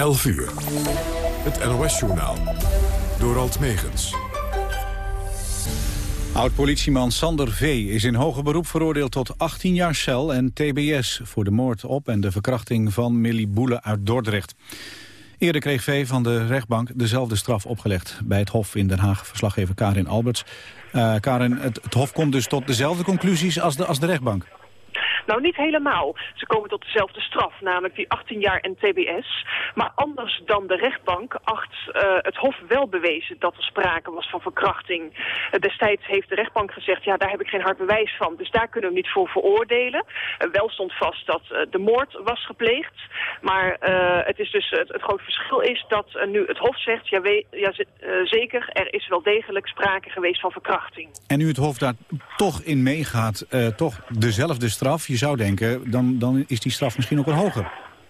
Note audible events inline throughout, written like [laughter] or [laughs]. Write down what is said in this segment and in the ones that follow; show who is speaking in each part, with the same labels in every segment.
Speaker 1: 11 uur. Het NOS-journaal. Door Alt Megens.
Speaker 2: Oud-politieman Sander V. is in hoger beroep veroordeeld tot 18 jaar cel en tbs... voor de moord op en de verkrachting van Millie Boele uit Dordrecht. Eerder kreeg V. van de rechtbank dezelfde straf opgelegd. Bij het Hof in Den Haag verslaggever Karin Alberts. Uh, Karin, het, het Hof komt dus tot dezelfde conclusies als de, als de rechtbank.
Speaker 3: Nou, niet helemaal. Ze komen tot dezelfde straf, namelijk die 18 jaar en tbs. Maar anders dan de rechtbank acht uh, het Hof wel bewezen dat er sprake was van verkrachting. Uh, destijds heeft de rechtbank gezegd, ja, daar heb ik geen hard bewijs van. Dus daar kunnen we niet voor veroordelen. Uh, wel stond vast dat de moord was gepleegd. Maar het, is dus, het, het grote verschil is dat nu het Hof zegt, ja, ja zeker, er is wel degelijk sprake geweest van verkrachting.
Speaker 2: En nu het Hof daar toch in meegaat, toch dezelfde straf zou denken, dan, dan is die straf misschien ook wel hoger.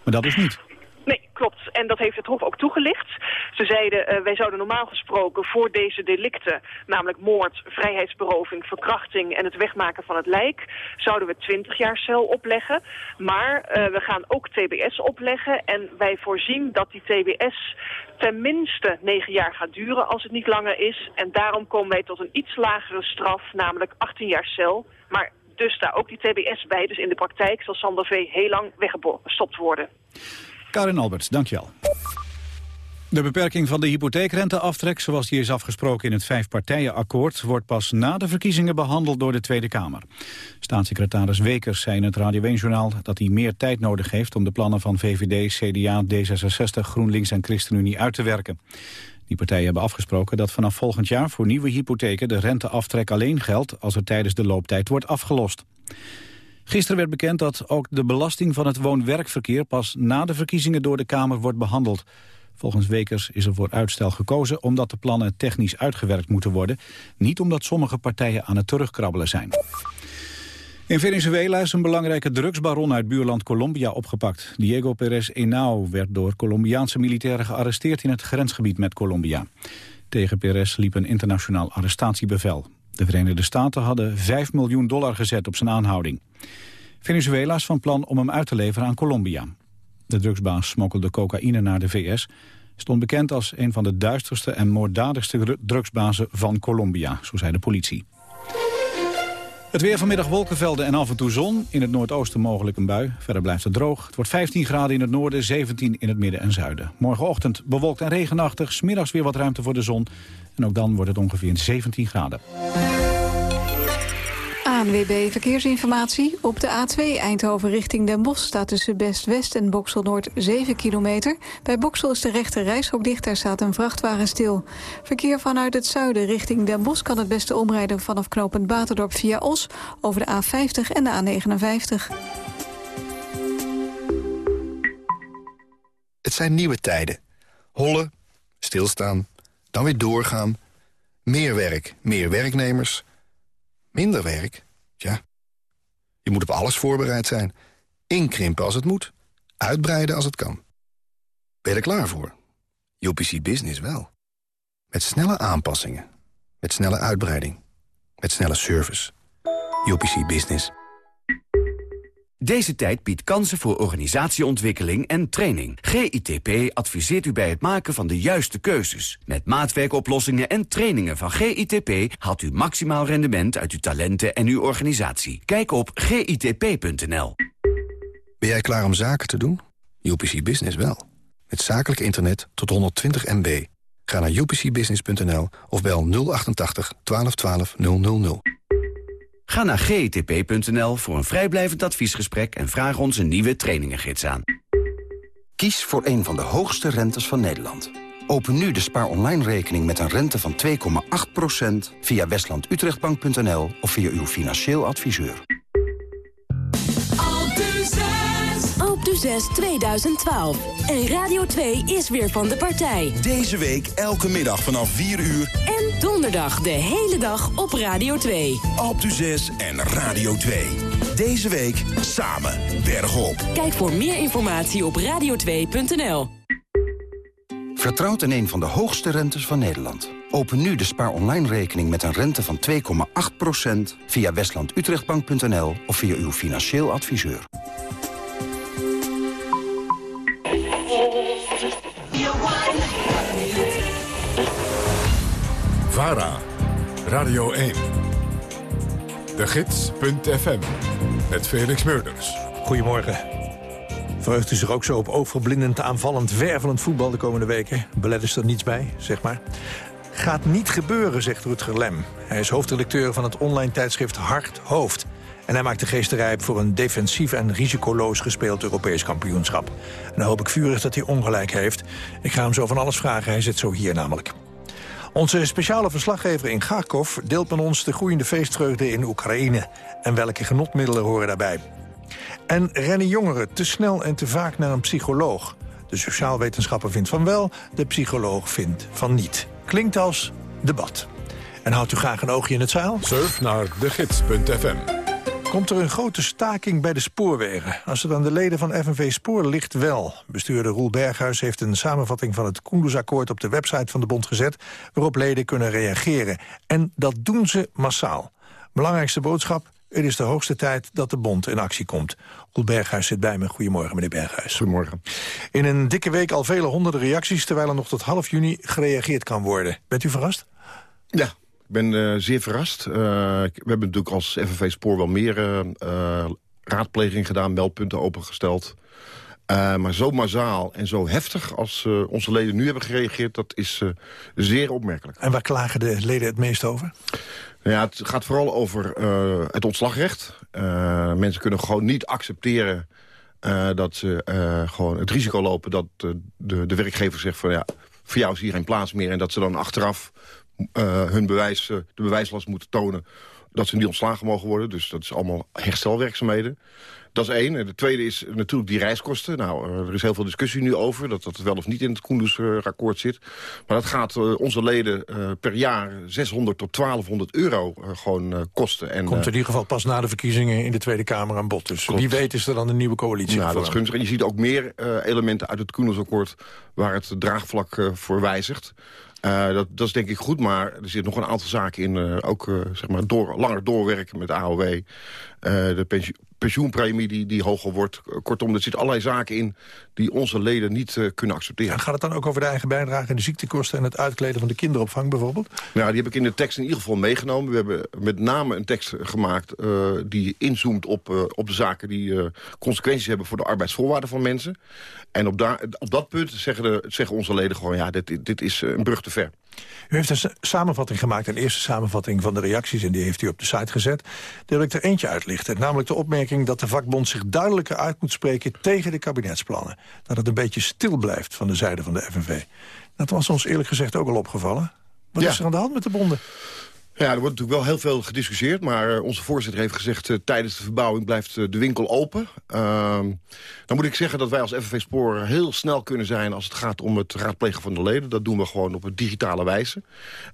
Speaker 2: Maar dat is niet.
Speaker 3: Nee, klopt. En dat heeft het Hof ook toegelicht. Ze zeiden, uh, wij zouden normaal gesproken voor deze delicten, namelijk moord, vrijheidsberoving, verkrachting en het wegmaken van het lijk, zouden we 20 jaar cel opleggen. Maar uh, we gaan ook TBS opleggen en wij voorzien dat die TBS tenminste 9 jaar gaat duren als het niet langer is. En daarom komen wij tot een iets lagere straf, namelijk 18 jaar cel. Maar dus daar ook die TBS bij. Dus in de praktijk zal Sander V. heel lang weggestopt worden.
Speaker 2: Karin Alberts, dankjewel. De beperking van de hypotheekrenteaftrek, zoals die is afgesproken in het vijfpartijenakkoord, wordt pas na de verkiezingen behandeld door de Tweede Kamer. Staatssecretaris Wekers zei in het Radio 1-journaal dat hij meer tijd nodig heeft om de plannen van VVD, CDA, D66, GroenLinks en ChristenUnie uit te werken. Die partijen hebben afgesproken dat vanaf volgend jaar voor nieuwe hypotheken de renteaftrek alleen geldt als er tijdens de looptijd wordt afgelost. Gisteren werd bekend dat ook de belasting van het woon-werkverkeer pas na de verkiezingen door de Kamer wordt behandeld. Volgens Wekers is er voor uitstel gekozen omdat de plannen technisch uitgewerkt moeten worden, niet omdat sommige partijen aan het terugkrabbelen zijn. In Venezuela is een belangrijke drugsbaron uit buurland Colombia opgepakt. Diego Perez Henao werd door Colombiaanse militairen gearresteerd in het grensgebied met Colombia. Tegen Perez liep een internationaal arrestatiebevel. De Verenigde Staten hadden 5 miljoen dollar gezet op zijn aanhouding. Venezuela is van plan om hem uit te leveren aan Colombia. De drugsbaas smokkelde cocaïne naar de VS. Stond bekend als een van de duisterste en moorddadigste drugsbazen van Colombia, zo zei de politie. Het weer vanmiddag wolkenvelden en af en toe zon. In het noordoosten mogelijk een bui. Verder blijft het droog. Het wordt 15 graden in het noorden, 17 in het midden en zuiden. Morgenochtend bewolkt en regenachtig. Smiddags weer wat ruimte voor de zon. En ook dan wordt het ongeveer 17 graden.
Speaker 4: ANWB Verkeersinformatie. Op de A2 Eindhoven richting Den Bosch staat tussen Best-West en Boksel Noord 7 kilometer. Bij Boksel is de rechte reishok dicht, daar staat een vrachtwagen stil. Verkeer vanuit het zuiden richting Den Bosch kan het beste omrijden vanaf knooppunt Baterdorp via Os over de A50 en de A59.
Speaker 5: Het zijn nieuwe tijden. Hollen, stilstaan, dan weer doorgaan. Meer werk, meer werknemers. Minder werk Tja, je moet op alles voorbereid zijn. Inkrimpen als het moet. Uitbreiden als het kan. Ben je er klaar voor? UPC Business wel. Met snelle aanpassingen. Met snelle uitbreiding. Met snelle service. UPC Business.
Speaker 6: Deze tijd biedt kansen voor organisatieontwikkeling en training. GITP adviseert u bij het maken van de juiste keuzes. Met maatwerkoplossingen en trainingen van GITP... haalt u maximaal rendement uit uw talenten en uw organisatie. Kijk op gitp.nl.
Speaker 5: Ben jij klaar om zaken te doen? UPC Business wel. Met zakelijk internet tot 120 MB. Ga naar upcbusiness.nl of bel 088 1212 000.
Speaker 6: Ga naar gtp.nl voor een vrijblijvend adviesgesprek... en vraag ons een nieuwe trainingengids aan.
Speaker 7: Kies voor een van de hoogste rentes van Nederland. Open nu de spaar online rekening met een rente van 2,8% via westlandutrechtbank.nl of via uw financieel adviseur.
Speaker 8: Alpe d'Huez 2012. En Radio 2 is weer van de partij.
Speaker 9: Deze week elke middag vanaf 4 uur.
Speaker 8: En donderdag de hele dag op Radio 2.
Speaker 9: Alpe d'Huez en Radio 2. Deze week samen bergop.
Speaker 8: Kijk voor meer informatie op radio2.nl.
Speaker 7: Vertrouwt in een van de hoogste rentes van Nederland. Open nu de spaar online rekening met een rente van 2,8% via westlandutrechtbank.nl of via uw financieel adviseur.
Speaker 1: VARA, Radio 1. De Gids.fm, met Felix Meurders.
Speaker 10: Goedemorgen. Verheugt u zich ook zo op oogverblindend, aanvallend, wervelend voetbal de komende weken? Belet is er niets bij, zeg maar. Gaat niet gebeuren, zegt Rutger Lem. Hij is hoofdredacteur van het online tijdschrift Hart Hoofd. En hij maakt de geesterij voor een defensief en risicoloos gespeeld Europees kampioenschap. En dan hoop ik vurig dat hij ongelijk heeft. Ik ga hem zo van alles vragen, hij zit zo hier namelijk. Onze speciale verslaggever in Kharkov deelt met ons de groeiende feestvreugde in Oekraïne. En welke genotmiddelen horen daarbij. En rennen jongeren te snel en te vaak naar een psycholoog. De sociaalwetenschapper vindt van wel, de psycholoog vindt van niet. Klinkt als debat. En houdt u graag een oogje in het zaal?
Speaker 1: Surf naar degids.fm.
Speaker 10: Komt er een grote staking bij de spoorwegen? Als het aan de leden van FNV Spoor ligt wel. Bestuurder Roel Berghuis heeft een samenvatting van het Koendersakkoord... op de website van de bond gezet, waarop leden kunnen reageren. En dat doen ze massaal. Belangrijkste boodschap, het is de hoogste tijd dat de bond in actie komt. Roel Berghuis zit bij me. Goedemorgen, meneer Berghuis.
Speaker 5: Goedemorgen.
Speaker 10: In een dikke week al vele honderden reacties... terwijl er nog tot half juni gereageerd kan worden. Bent u verrast?
Speaker 11: Ja, ben uh, zeer verrast. Uh, we hebben natuurlijk als FNV Spoor wel meer uh, raadpleging gedaan, meldpunten opengesteld. maar zo massaal en zo heftig als onze leden nu hebben gereageerd... dat is zeer opmerkelijk.
Speaker 10: En waar klagen de leden het meest over?
Speaker 11: Nou ja, het gaat vooral over het ontslagrecht. mensen kunnen gewoon niet accepteren... dat ze gewoon het risico lopen dat de, de werkgever zegt van... ja, voor jou is hier geen plaats meer. En dat ze dan achteraf hun bewijs, uh, de bewijslast moeten tonen dat ze niet ontslagen mogen worden. Dus dat is allemaal herstelwerkzaamheden. Dat is één. En de tweede is natuurlijk die reiskosten. Nou, eh, er is heel veel discussie nu over... dat dat wel of niet in het Koendersakkoord zit. Maar dat gaat onze leden per jaar 600 tot 1200 euro gewoon kosten. En,
Speaker 10: Komt in ieder geval pas na de verkiezingen in de Tweede Kamer aan bod. Dus wie weet is er dan een nieuwe coalitie.
Speaker 11: Nou, dat is gunstig. En je ziet ook meer elementen uit het Koendersakkoord... waar het draagvlak voor wijzigt. Uh, dat, dat, is denk ik goed, maar er zit nog een aantal zaken in. Uh, ook uh, zeg maar door, langer doorwerken met AOW. de pensioenpremie die, die hoger wordt. Kortom, er zitten allerlei zaken in die onze leden niet kunnen accepteren.
Speaker 10: En gaat het dan ook over de eigen bijdrage en de ziektekosten... en het uitkleden van de kinderopvang bijvoorbeeld?
Speaker 11: Nou, die heb ik in de tekst in ieder geval meegenomen. We hebben met name een tekst gemaakt die inzoomt op, op de zaken... die consequenties hebben voor de arbeidsvoorwaarden van mensen. En op, daar, op dat punt zeggen, de, zeggen onze leden gewoon... ja, dit, dit is een brug te ver.
Speaker 10: U heeft een samenvatting gemaakt, een eerste samenvatting van de reacties... en die heeft u op de site gezet. Daar wil ik er eentje uitlichten. Namelijk de opmerking dat de vakbond zich duidelijker uit moet spreken... tegen de kabinetsplannen. Dat het een beetje stil blijft van de zijde van de FNV. Dat was ons eerlijk gezegd ook al opgevallen. Wat is er aan de hand met de bonden?
Speaker 11: Ja, er wordt natuurlijk wel heel veel gediscussieerd... maar uh, onze voorzitter heeft gezegd... Uh, tijdens de verbouwing blijft uh, de winkel open. Ehm, dan moet ik zeggen dat wij als FNV Spoor heel snel kunnen zijn... als het gaat om het raadplegen van de leden. Dat doen we gewoon op een digitale wijze.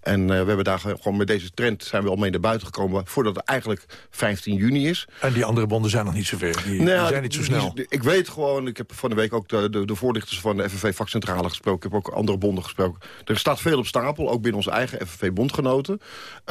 Speaker 11: En we hebben daar gewoon met deze trend zijn we al mee naar buiten gekomen... voordat het eigenlijk 15 juni is.
Speaker 10: En die andere bonden zijn nog niet zover? Die, nou, die zijn niet zo snel?
Speaker 11: Die, ik weet gewoon, ik heb van de week ook de, de, de voorlichters van de FNV-vakcentrale gesproken. Ik heb ook andere bonden gesproken. Er staat veel op stapel, ook binnen onze eigen FNV-bondgenoten.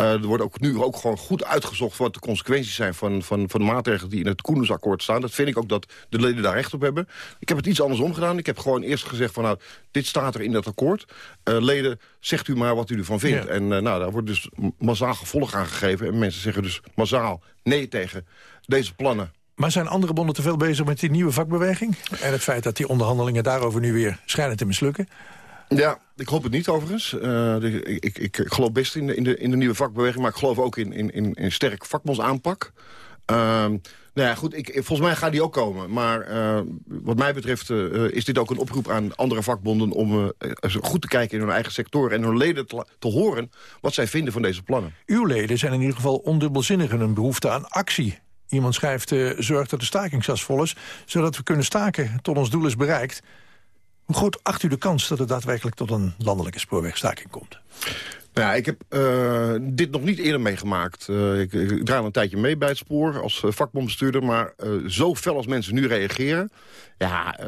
Speaker 11: Uh, er wordt ook nu ook gewoon goed uitgezocht... wat de consequenties zijn van, van, van de maatregelen die in het Koendersakkoord staan. Dat vind ik ook dat de leden daar recht op hebben. Ik heb het iets andersom gedaan. Ik heb gewoon eerst gezegd van nou, dit staat er in dat akkoord. Uh, leden, zegt u maar wat u ervan vindt. En uh, nou, daar wordt dus massaal gevolg aan gegeven. En mensen zeggen dus massaal nee tegen deze plannen.
Speaker 10: Maar zijn andere bonden te veel bezig met die nieuwe vakbeweging? En het feit dat die onderhandelingen daarover nu weer schijnen te mislukken?
Speaker 11: Ja, ik hoop het niet overigens. Uh, ik, ik, ik, geloof best in de, in, de, in de nieuwe vakbeweging... maar ik geloof ook in, in, in een sterk vakbondsaanpak. Uh, nou ja, goed, ik, volgens mij gaat die ook komen. Maar uh, wat mij betreft uh, is dit ook een oproep aan andere vakbonden... om goed te kijken in hun eigen sector en hun leden te, te, horen... wat zij vinden van deze plannen.
Speaker 10: Uw leden zijn in ieder geval ondubbelzinnig in hun behoefte aan actie. Iemand schrijft, zorg dat de stakingsjas vol is... zodat we kunnen staken tot ons doel is bereikt... Hoe groot acht u de kans dat het daadwerkelijk tot een landelijke spoorwegstaking komt?
Speaker 11: Nou ja, ik heb uh, dit nog niet eerder meegemaakt. Uh, ik, ik draai al een tijdje mee bij het spoor als uh, vakbondbestuurder. Maar zo fel als mensen nu reageren... ja,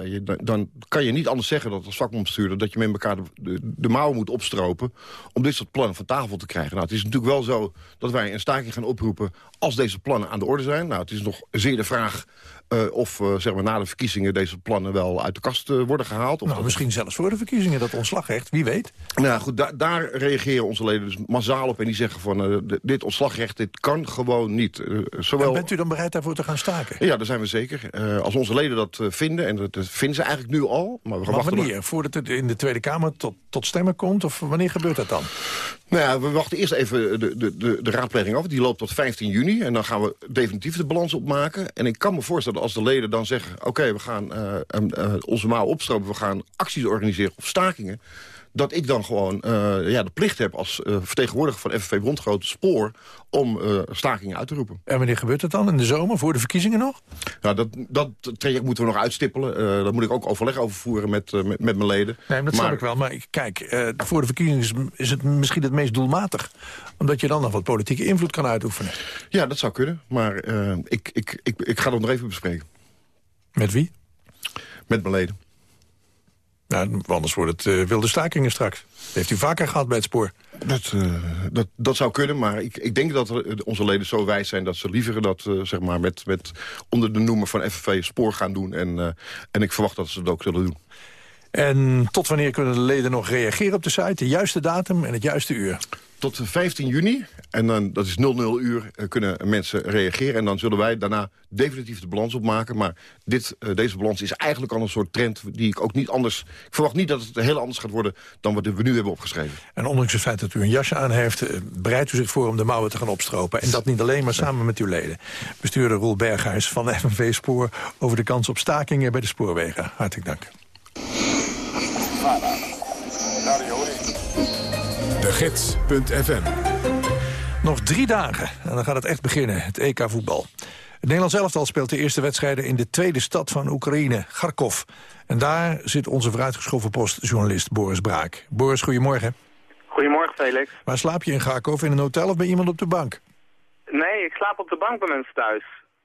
Speaker 11: dan kan je niet anders zeggen dat als vakbondbestuurder... dat je met elkaar de, de, mouwen moet opstropen... om dit soort plannen van tafel te krijgen. Nou, het is natuurlijk wel zo dat wij een staking gaan oproepen... als deze plannen aan de orde zijn. Nou, het is nog zeer de vraag uh, of uh, zeg maar, na de verkiezingen deze plannen wel uit de kast uh, worden gehaald.
Speaker 10: Of nou, misschien zelfs voor de verkiezingen, dat ontslagrecht, wie weet.
Speaker 11: Nou goed, da daar reageren onze leden dus massaal op en die zeggen van... eh, dit ontslagrecht, dit kan gewoon niet. Eh, zowel...
Speaker 10: En bent u dan bereid daarvoor te gaan staken?
Speaker 11: Ja, daar zijn we zeker. Eh, als onze leden dat eh, vinden, en dat, dat vinden ze eigenlijk nu al... maar we gaan
Speaker 10: Maar
Speaker 11: wachten
Speaker 10: wanneer? Voordat het in de Tweede Kamer tot, tot stemmen komt? Of wanneer gebeurt dat dan?
Speaker 11: Nou ja, we wachten eerst even de, de, de, de raadpleging af. Die loopt tot 15 juni. En dan gaan we definitief de balans opmaken. En ik kan me voorstellen als de leden dan zeggen... oké, we gaan eh, em, eh, onze mouw opstropen. We gaan acties organiseren of stakingen. Dat ik dan gewoon eh, ja, de plicht heb als eh, vertegenwoordiger van FNV Rondgrote Spoor... om eh, stakingen uit te roepen.
Speaker 10: En wanneer gebeurt het dan? In de zomer, voor de verkiezingen nog?
Speaker 11: Nou, dat, dat traject moeten we nog uitstippelen. Daar moet ik ook overleg over voeren met, met, met mijn leden.
Speaker 10: Nee, maar dat snap ik wel. Maar kijk, voor de verkiezingen is, is het misschien het meest doelmatig. Omdat je dan nog wat politieke invloed kan uitoefenen.
Speaker 11: Ja, dat zou kunnen. Maar ik, ik, ik, ik ga dat nog even bespreken.
Speaker 10: Met wie?
Speaker 11: Met mijn leden.
Speaker 10: Nou, anders wordt het eh, wilde stakingen straks. Dat heeft u vaker gehad bij het spoor.
Speaker 11: Dat, eh, dat, dat zou kunnen, maar ik, ik denk dat er, eh, onze leden zo wijs zijn... dat ze liever dat zeg maar met, met onder de noemer van FNV spoor gaan doen. En, en ik verwacht dat ze dat ook zullen doen.
Speaker 10: En tot wanneer kunnen de leden nog reageren op de site? De juiste datum en het juiste uur?
Speaker 11: Tot 15 juni, en dan, dat is 00 uur, eh, kunnen mensen reageren. En dan zullen wij daarna definitief de balans opmaken. Maar dit, eh, deze balans is eigenlijk al een soort trend die ik ook niet anders... Ik verwacht niet dat het heel anders gaat worden dan wat we nu hebben opgeschreven.
Speaker 10: En ondanks het feit dat u een jasje aan heeft... eh, bereidt u zich voor om de mouwen te gaan opstropen. En dat niet alleen, maar samen met uw leden. Bestuurder Roel Berghuis van FNV Spoor... over de kans op stakingen bij de spoorwegen. Hartelijk dank.
Speaker 1: De Gids.fm
Speaker 10: Nog drie dagen en dan gaat het echt beginnen, het EK-voetbal. Het Nederlands elftal speelt de eerste wedstrijden in de tweede stad van Oekraïne, Kharkov. En daar zit onze vooruitgeschoven postjournalist Boris Braak. Boris, goedemorgen.
Speaker 12: Goedemorgen, Felix.
Speaker 10: Waar slaap je in Kharkov? In een hotel of bij iemand op de bank?
Speaker 12: Nee, ik slaap op de bank bij mensen thuis.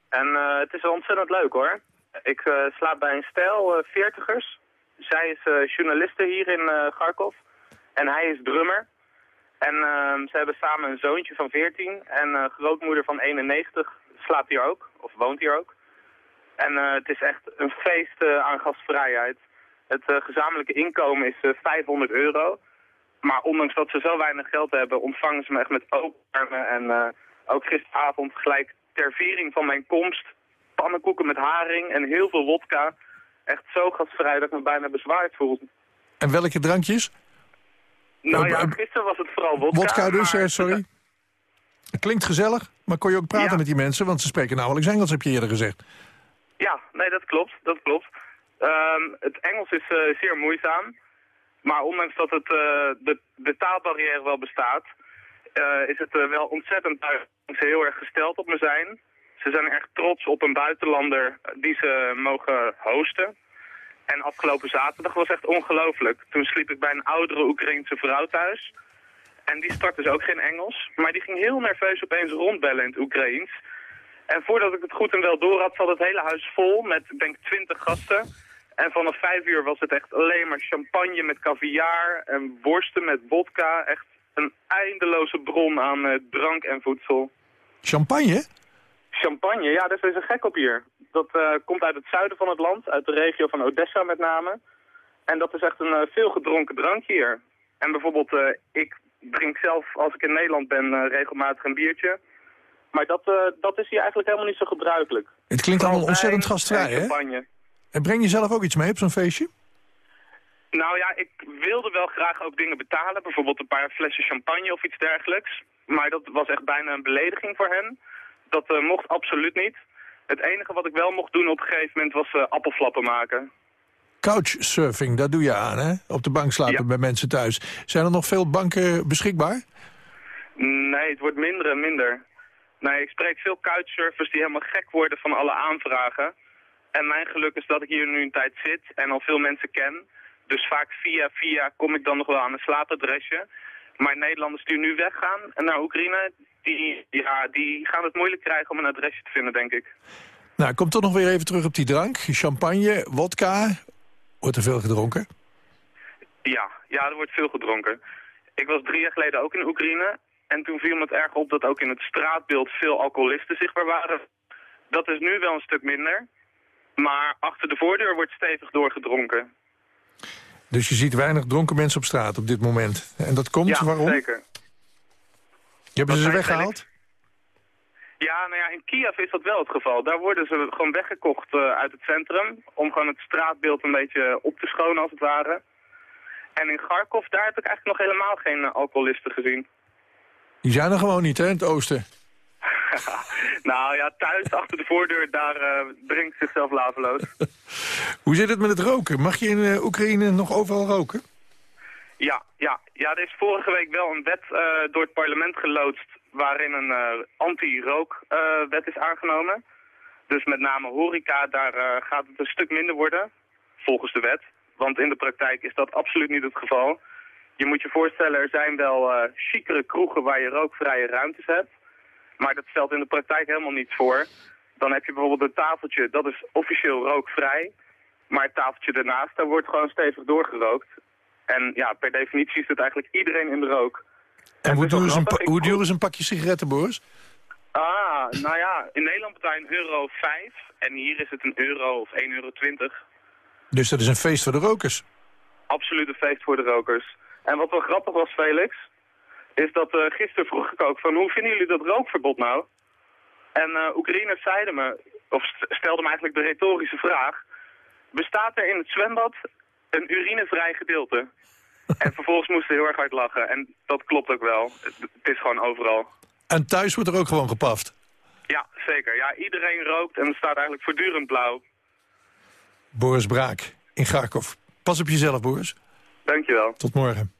Speaker 12: En eh, het is wel ontzettend leuk, hoor. Ik eh, slaap bij een stel eh, veertigers. Zij is eh, journaliste hier in eh Kharkov. En hij is drummer. En ehm, ze hebben samen een zoontje van 14. En eh, grootmoeder van 91 slaapt hier ook. Of woont hier ook. En eh, het is echt een feest eh, aan gastvrijheid. Het gezamenlijke inkomen is eh, 500 euro. Maar ondanks dat ze zo weinig geld hebben, ontvangen ze me echt met open armen. En ook gisteravond gelijk ter viering van mijn komst, pannenkoeken met haring en heel veel wodka. Echt zo gastvrij dat ik me bijna bezwaard voel.
Speaker 10: En welke drankjes?
Speaker 12: Nou
Speaker 10: Eh,
Speaker 12: ja, gisteren was het vooral wodka.
Speaker 10: Wodka dus,
Speaker 12: maar-
Speaker 10: eh, sorry. Het klinkt gezellig, maar kon je ook praten
Speaker 12: Ja.
Speaker 10: met die mensen? Want ze spreken nauwelijks Engels, heb je eerder gezegd.
Speaker 12: Ja, nee, dat klopt. Dat klopt. Ehm, het Engels is eh, zeer moeizaam. Maar ondanks dat het, de, de taalbarrière wel bestaat, is het wel ontzettend duidelijk dat ze heel erg gesteld op me zijn. Ze zijn erg trots op een buitenlander die ze mogen hosten. En afgelopen zaterdag was echt ongelooflijk. Toen sliep ik bij een oudere Oekraïense vrouw thuis. En die sprak dus ook geen Engels. Maar die ging heel nerveus opeens rondbellen in het Oekraïens. En voordat ik het goed en wel door had, zat het hele huis vol met, ik denk, twintig gasten. En vanaf vijf uur was het echt alleen maar champagne met caviar en worsten met vodka. Echt een eindeloze bron aan eh, drank en voedsel.
Speaker 10: Champagne?
Speaker 12: Champagne, ja, daar zijn ze gek op hier. Dat eh, komt uit het zuiden van het land, uit de regio van Odessa met name. En dat is echt een eh, veel gedronken drankje hier. En bijvoorbeeld, eh, ik drink zelf, als ik in Nederland ben, regelmatig een biertje. Maar dat, dat is hier eigenlijk helemaal niet zo gebruikelijk.
Speaker 10: Het klinkt allemaal ontzettend gastvrij, hè?
Speaker 12: champagne.
Speaker 10: En breng je zelf ook iets mee op zo'n feestje?
Speaker 12: Nou ja, ik wilde wel graag ook dingen betalen. Bijvoorbeeld een paar flessen champagne of iets dergelijks. Maar dat was echt bijna een belediging voor hen. Dat eh, mocht absoluut niet. Het enige wat ik wel mocht doen op een gegeven moment was eh, appelflappen maken.
Speaker 10: Couchsurfing, dat doe je aan, hè? Op de bank slapen bij mensen thuis. Zijn er nog veel banken beschikbaar?
Speaker 12: Nee, het wordt minder en minder. Nee, ik spreek veel couchsurfers die helemaal gek worden van alle aanvragen. En mijn geluk is dat ik hier nu een tijd zit en al veel mensen ken. Dus vaak via via kom ik dan nog wel aan een slaapadresje. Maar Nederlanders die nu weggaan naar Oekraïne, die, ja, die gaan het moeilijk krijgen om een adresje te vinden, denk ik.
Speaker 10: Nou, ik kom toch nog weer even terug op die drank. Champagne, wodka. Wordt er veel gedronken?
Speaker 12: Ja, ja, er wordt veel gedronken. Ik was drie jaar geleden ook in Oekraïne. En toen viel me het erg op dat ook in het straatbeeld veel alcoholisten zichtbaar waren. Dat is nu wel een stuk minder. Maar achter de voordeur wordt stevig doorgedronken.
Speaker 10: Dus je ziet weinig dronken mensen op straat op dit moment. En dat komt,
Speaker 12: ja,
Speaker 10: waarom?
Speaker 12: zeker.
Speaker 13: Hebben ze
Speaker 12: Dat
Speaker 13: ze
Speaker 12: zijn
Speaker 13: weggehaald?
Speaker 12: Ja, nou ja, in Kiev is dat wel het geval. Daar worden ze gewoon weggekocht eh, uit het centrum. Om gewoon het straatbeeld een beetje op te schonen als het ware. En in Kharkov, daar heb ik eigenlijk nog helemaal geen eh, alcoholisten gezien.
Speaker 13: Die zijn er gewoon niet, hè, in het oosten. [laughs]
Speaker 12: nou ja, thuis achter de voordeur, daar eh, drinkt zichzelf laveloos. [laughs]
Speaker 13: Hoe zit het met het roken? Mag je in eh, Oekraïne nog overal roken?
Speaker 12: Ja, ja, ja, er is vorige week wel een wet eh, door het parlement geloodst waarin een anti-rookwet is aangenomen. Dus met name horeca, daar gaat het een stuk minder worden, volgens de wet. Want in de praktijk is dat absoluut niet het geval. Je moet je voorstellen, er zijn wel chicere kroegen waar je rookvrije ruimtes hebt. Maar dat stelt in de praktijk helemaal niets voor. Dan heb je bijvoorbeeld een tafeltje, dat is officieel rookvrij. Maar het tafeltje daarnaast, daar wordt gewoon stevig doorgerookt. En ja, per definitie is het eigenlijk iedereen in de rook.
Speaker 13: En hoe duur, is een,
Speaker 12: grappig,
Speaker 13: pa-
Speaker 12: ik
Speaker 13: hoe
Speaker 12: proef-
Speaker 13: duur is een pakje sigaretten, Boris?
Speaker 12: Ah, nou ja, in Nederland betaal je een euro 5 en hier is het een euro of 1,20 euro.
Speaker 13: Dus dat is een feest voor de rokers.
Speaker 12: Absoluut een feest voor de rokers. En wat wel grappig was, Felix, is dat eh gisteren vroeg ik ook van hoe vinden jullie dat rookverbod nou? En eh Oekraïners zeiden me, of st- stelden me eigenlijk de retorische vraag, bestaat er in het zwembad een urinevrij gedeelte? en [laughs] vervolgens moesten ze heel erg hard lachen. En dat klopt ook wel. Het, is gewoon overal.
Speaker 13: En thuis wordt er ook gewoon gepaft.
Speaker 12: Ja, zeker. Ja, iedereen rookt en het staat eigenlijk voortdurend blauw.
Speaker 13: Boris Braak in Kharkov. Pas op jezelf, Boris.
Speaker 12: Dankjewel.
Speaker 13: Tot morgen.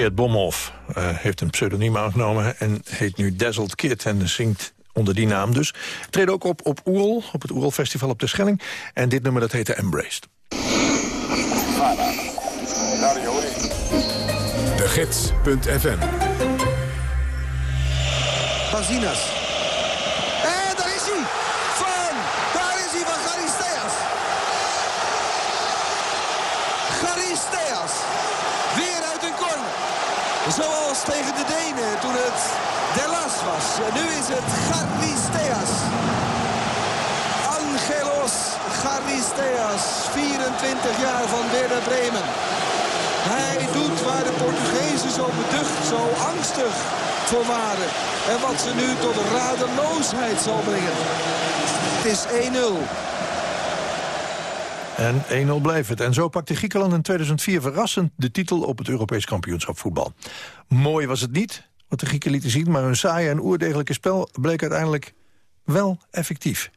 Speaker 13: Tjeerd Bomhoff eh, heeft een pseudoniem aangenomen en heet nu Dazzled Kid en zingt onder die naam dus. Treedt ook op op Oerl, op het Oerl Festival op de Schelling. En dit nummer dat heette Embraced.
Speaker 1: De Gids.fm
Speaker 14: Bazinas. En daar is hij. Van. Daar is hij van Charisteas. Charisteas. Weer uit een corner. Zoals tegen de Denen toen het Delas En nu is het Charisteas. Angelos Charisteas. Diaz, 24 jaar van Werder Bremen. Hij doet waar de Portugezen zo beducht, zo angstig voor waren. En wat ze nu tot radeloosheid zal brengen. Het is 1-0.
Speaker 10: En 1-0 blijft het. En zo pakte Griekenland in 2004 verrassend de titel op het Europees kampioenschap voetbal. Mooi was het niet, wat de Grieken lieten zien... maar hun saaie en oerdegelijke spel bleek uiteindelijk wel effectief.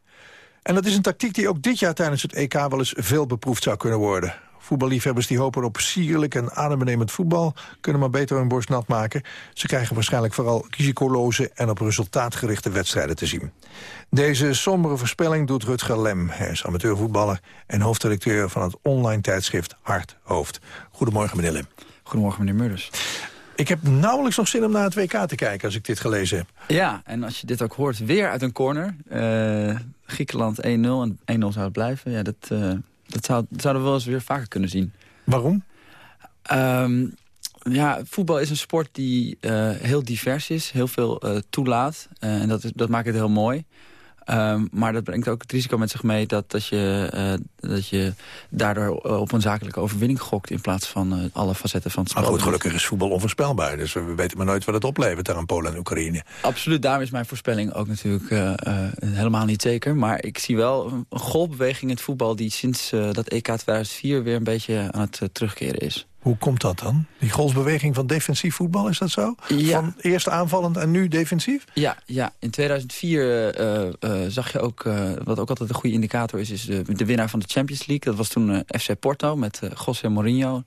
Speaker 10: En dat is een tactiek die ook dit jaar tijdens het EK wel eens veel beproefd zou kunnen worden. Voetballiefhebbers die hopen op sierlijk en adembenemend voetbal... kunnen maar beter hun borst nat maken. Ze krijgen waarschijnlijk vooral risicoloze en op resultaatgerichte wedstrijden te zien. Deze sombere voorspelling doet Rutger Lem. Hij is amateurvoetballer en hoofdredacteur van het online tijdschrift Hart Hoofd. Goedemorgen, meneer Lem.
Speaker 15: Goedemorgen, meneer Murders.
Speaker 10: Ik heb nauwelijks nog zin om naar het WK te kijken als ik dit gelezen heb.
Speaker 15: Ja, en als je dit ook hoort, weer uit een corner. Eh, Griekenland 1-0 en 1-0 zou het blijven. Ja, dat, eh, dat, zou, dat zouden we wel eens weer vaker kunnen zien.
Speaker 10: Waarom?
Speaker 15: Ehm, ja, voetbal is een sport die eh, heel divers is, heel veel toelaat. En dat, is, dat maakt het heel mooi. Ehm, maar dat brengt ook het risico met zich mee dat, dat, je, eh, dat je daardoor eh, op een zakelijke overwinning gokt... in plaats van eh, alle facetten van het spel.
Speaker 10: Maar goed, gelukkig is voetbal onvoorspelbaar. Dus we weten maar nooit wat het oplevert aan Polen en Oekraïne.
Speaker 15: Absoluut, daarom is mijn voorspelling ook natuurlijk helemaal niet zeker. Maar ik zie wel een golfbeweging in het voetbal... die sinds dat EK 2004 weer een beetje aan het terugkeren is.
Speaker 10: Hoe komt dat dan? Die golfsbeweging van defensief voetbal, is dat zo?
Speaker 15: Ja.
Speaker 10: Van eerst aanvallend en nu defensief?
Speaker 15: Ja, ja. in 2004 eh, eh, zag je ook, eh, wat ook altijd een goede indicator is... is de, de winnaar van de Champions League. Dat was toen eh, FC Porto met eh, José Mourinho.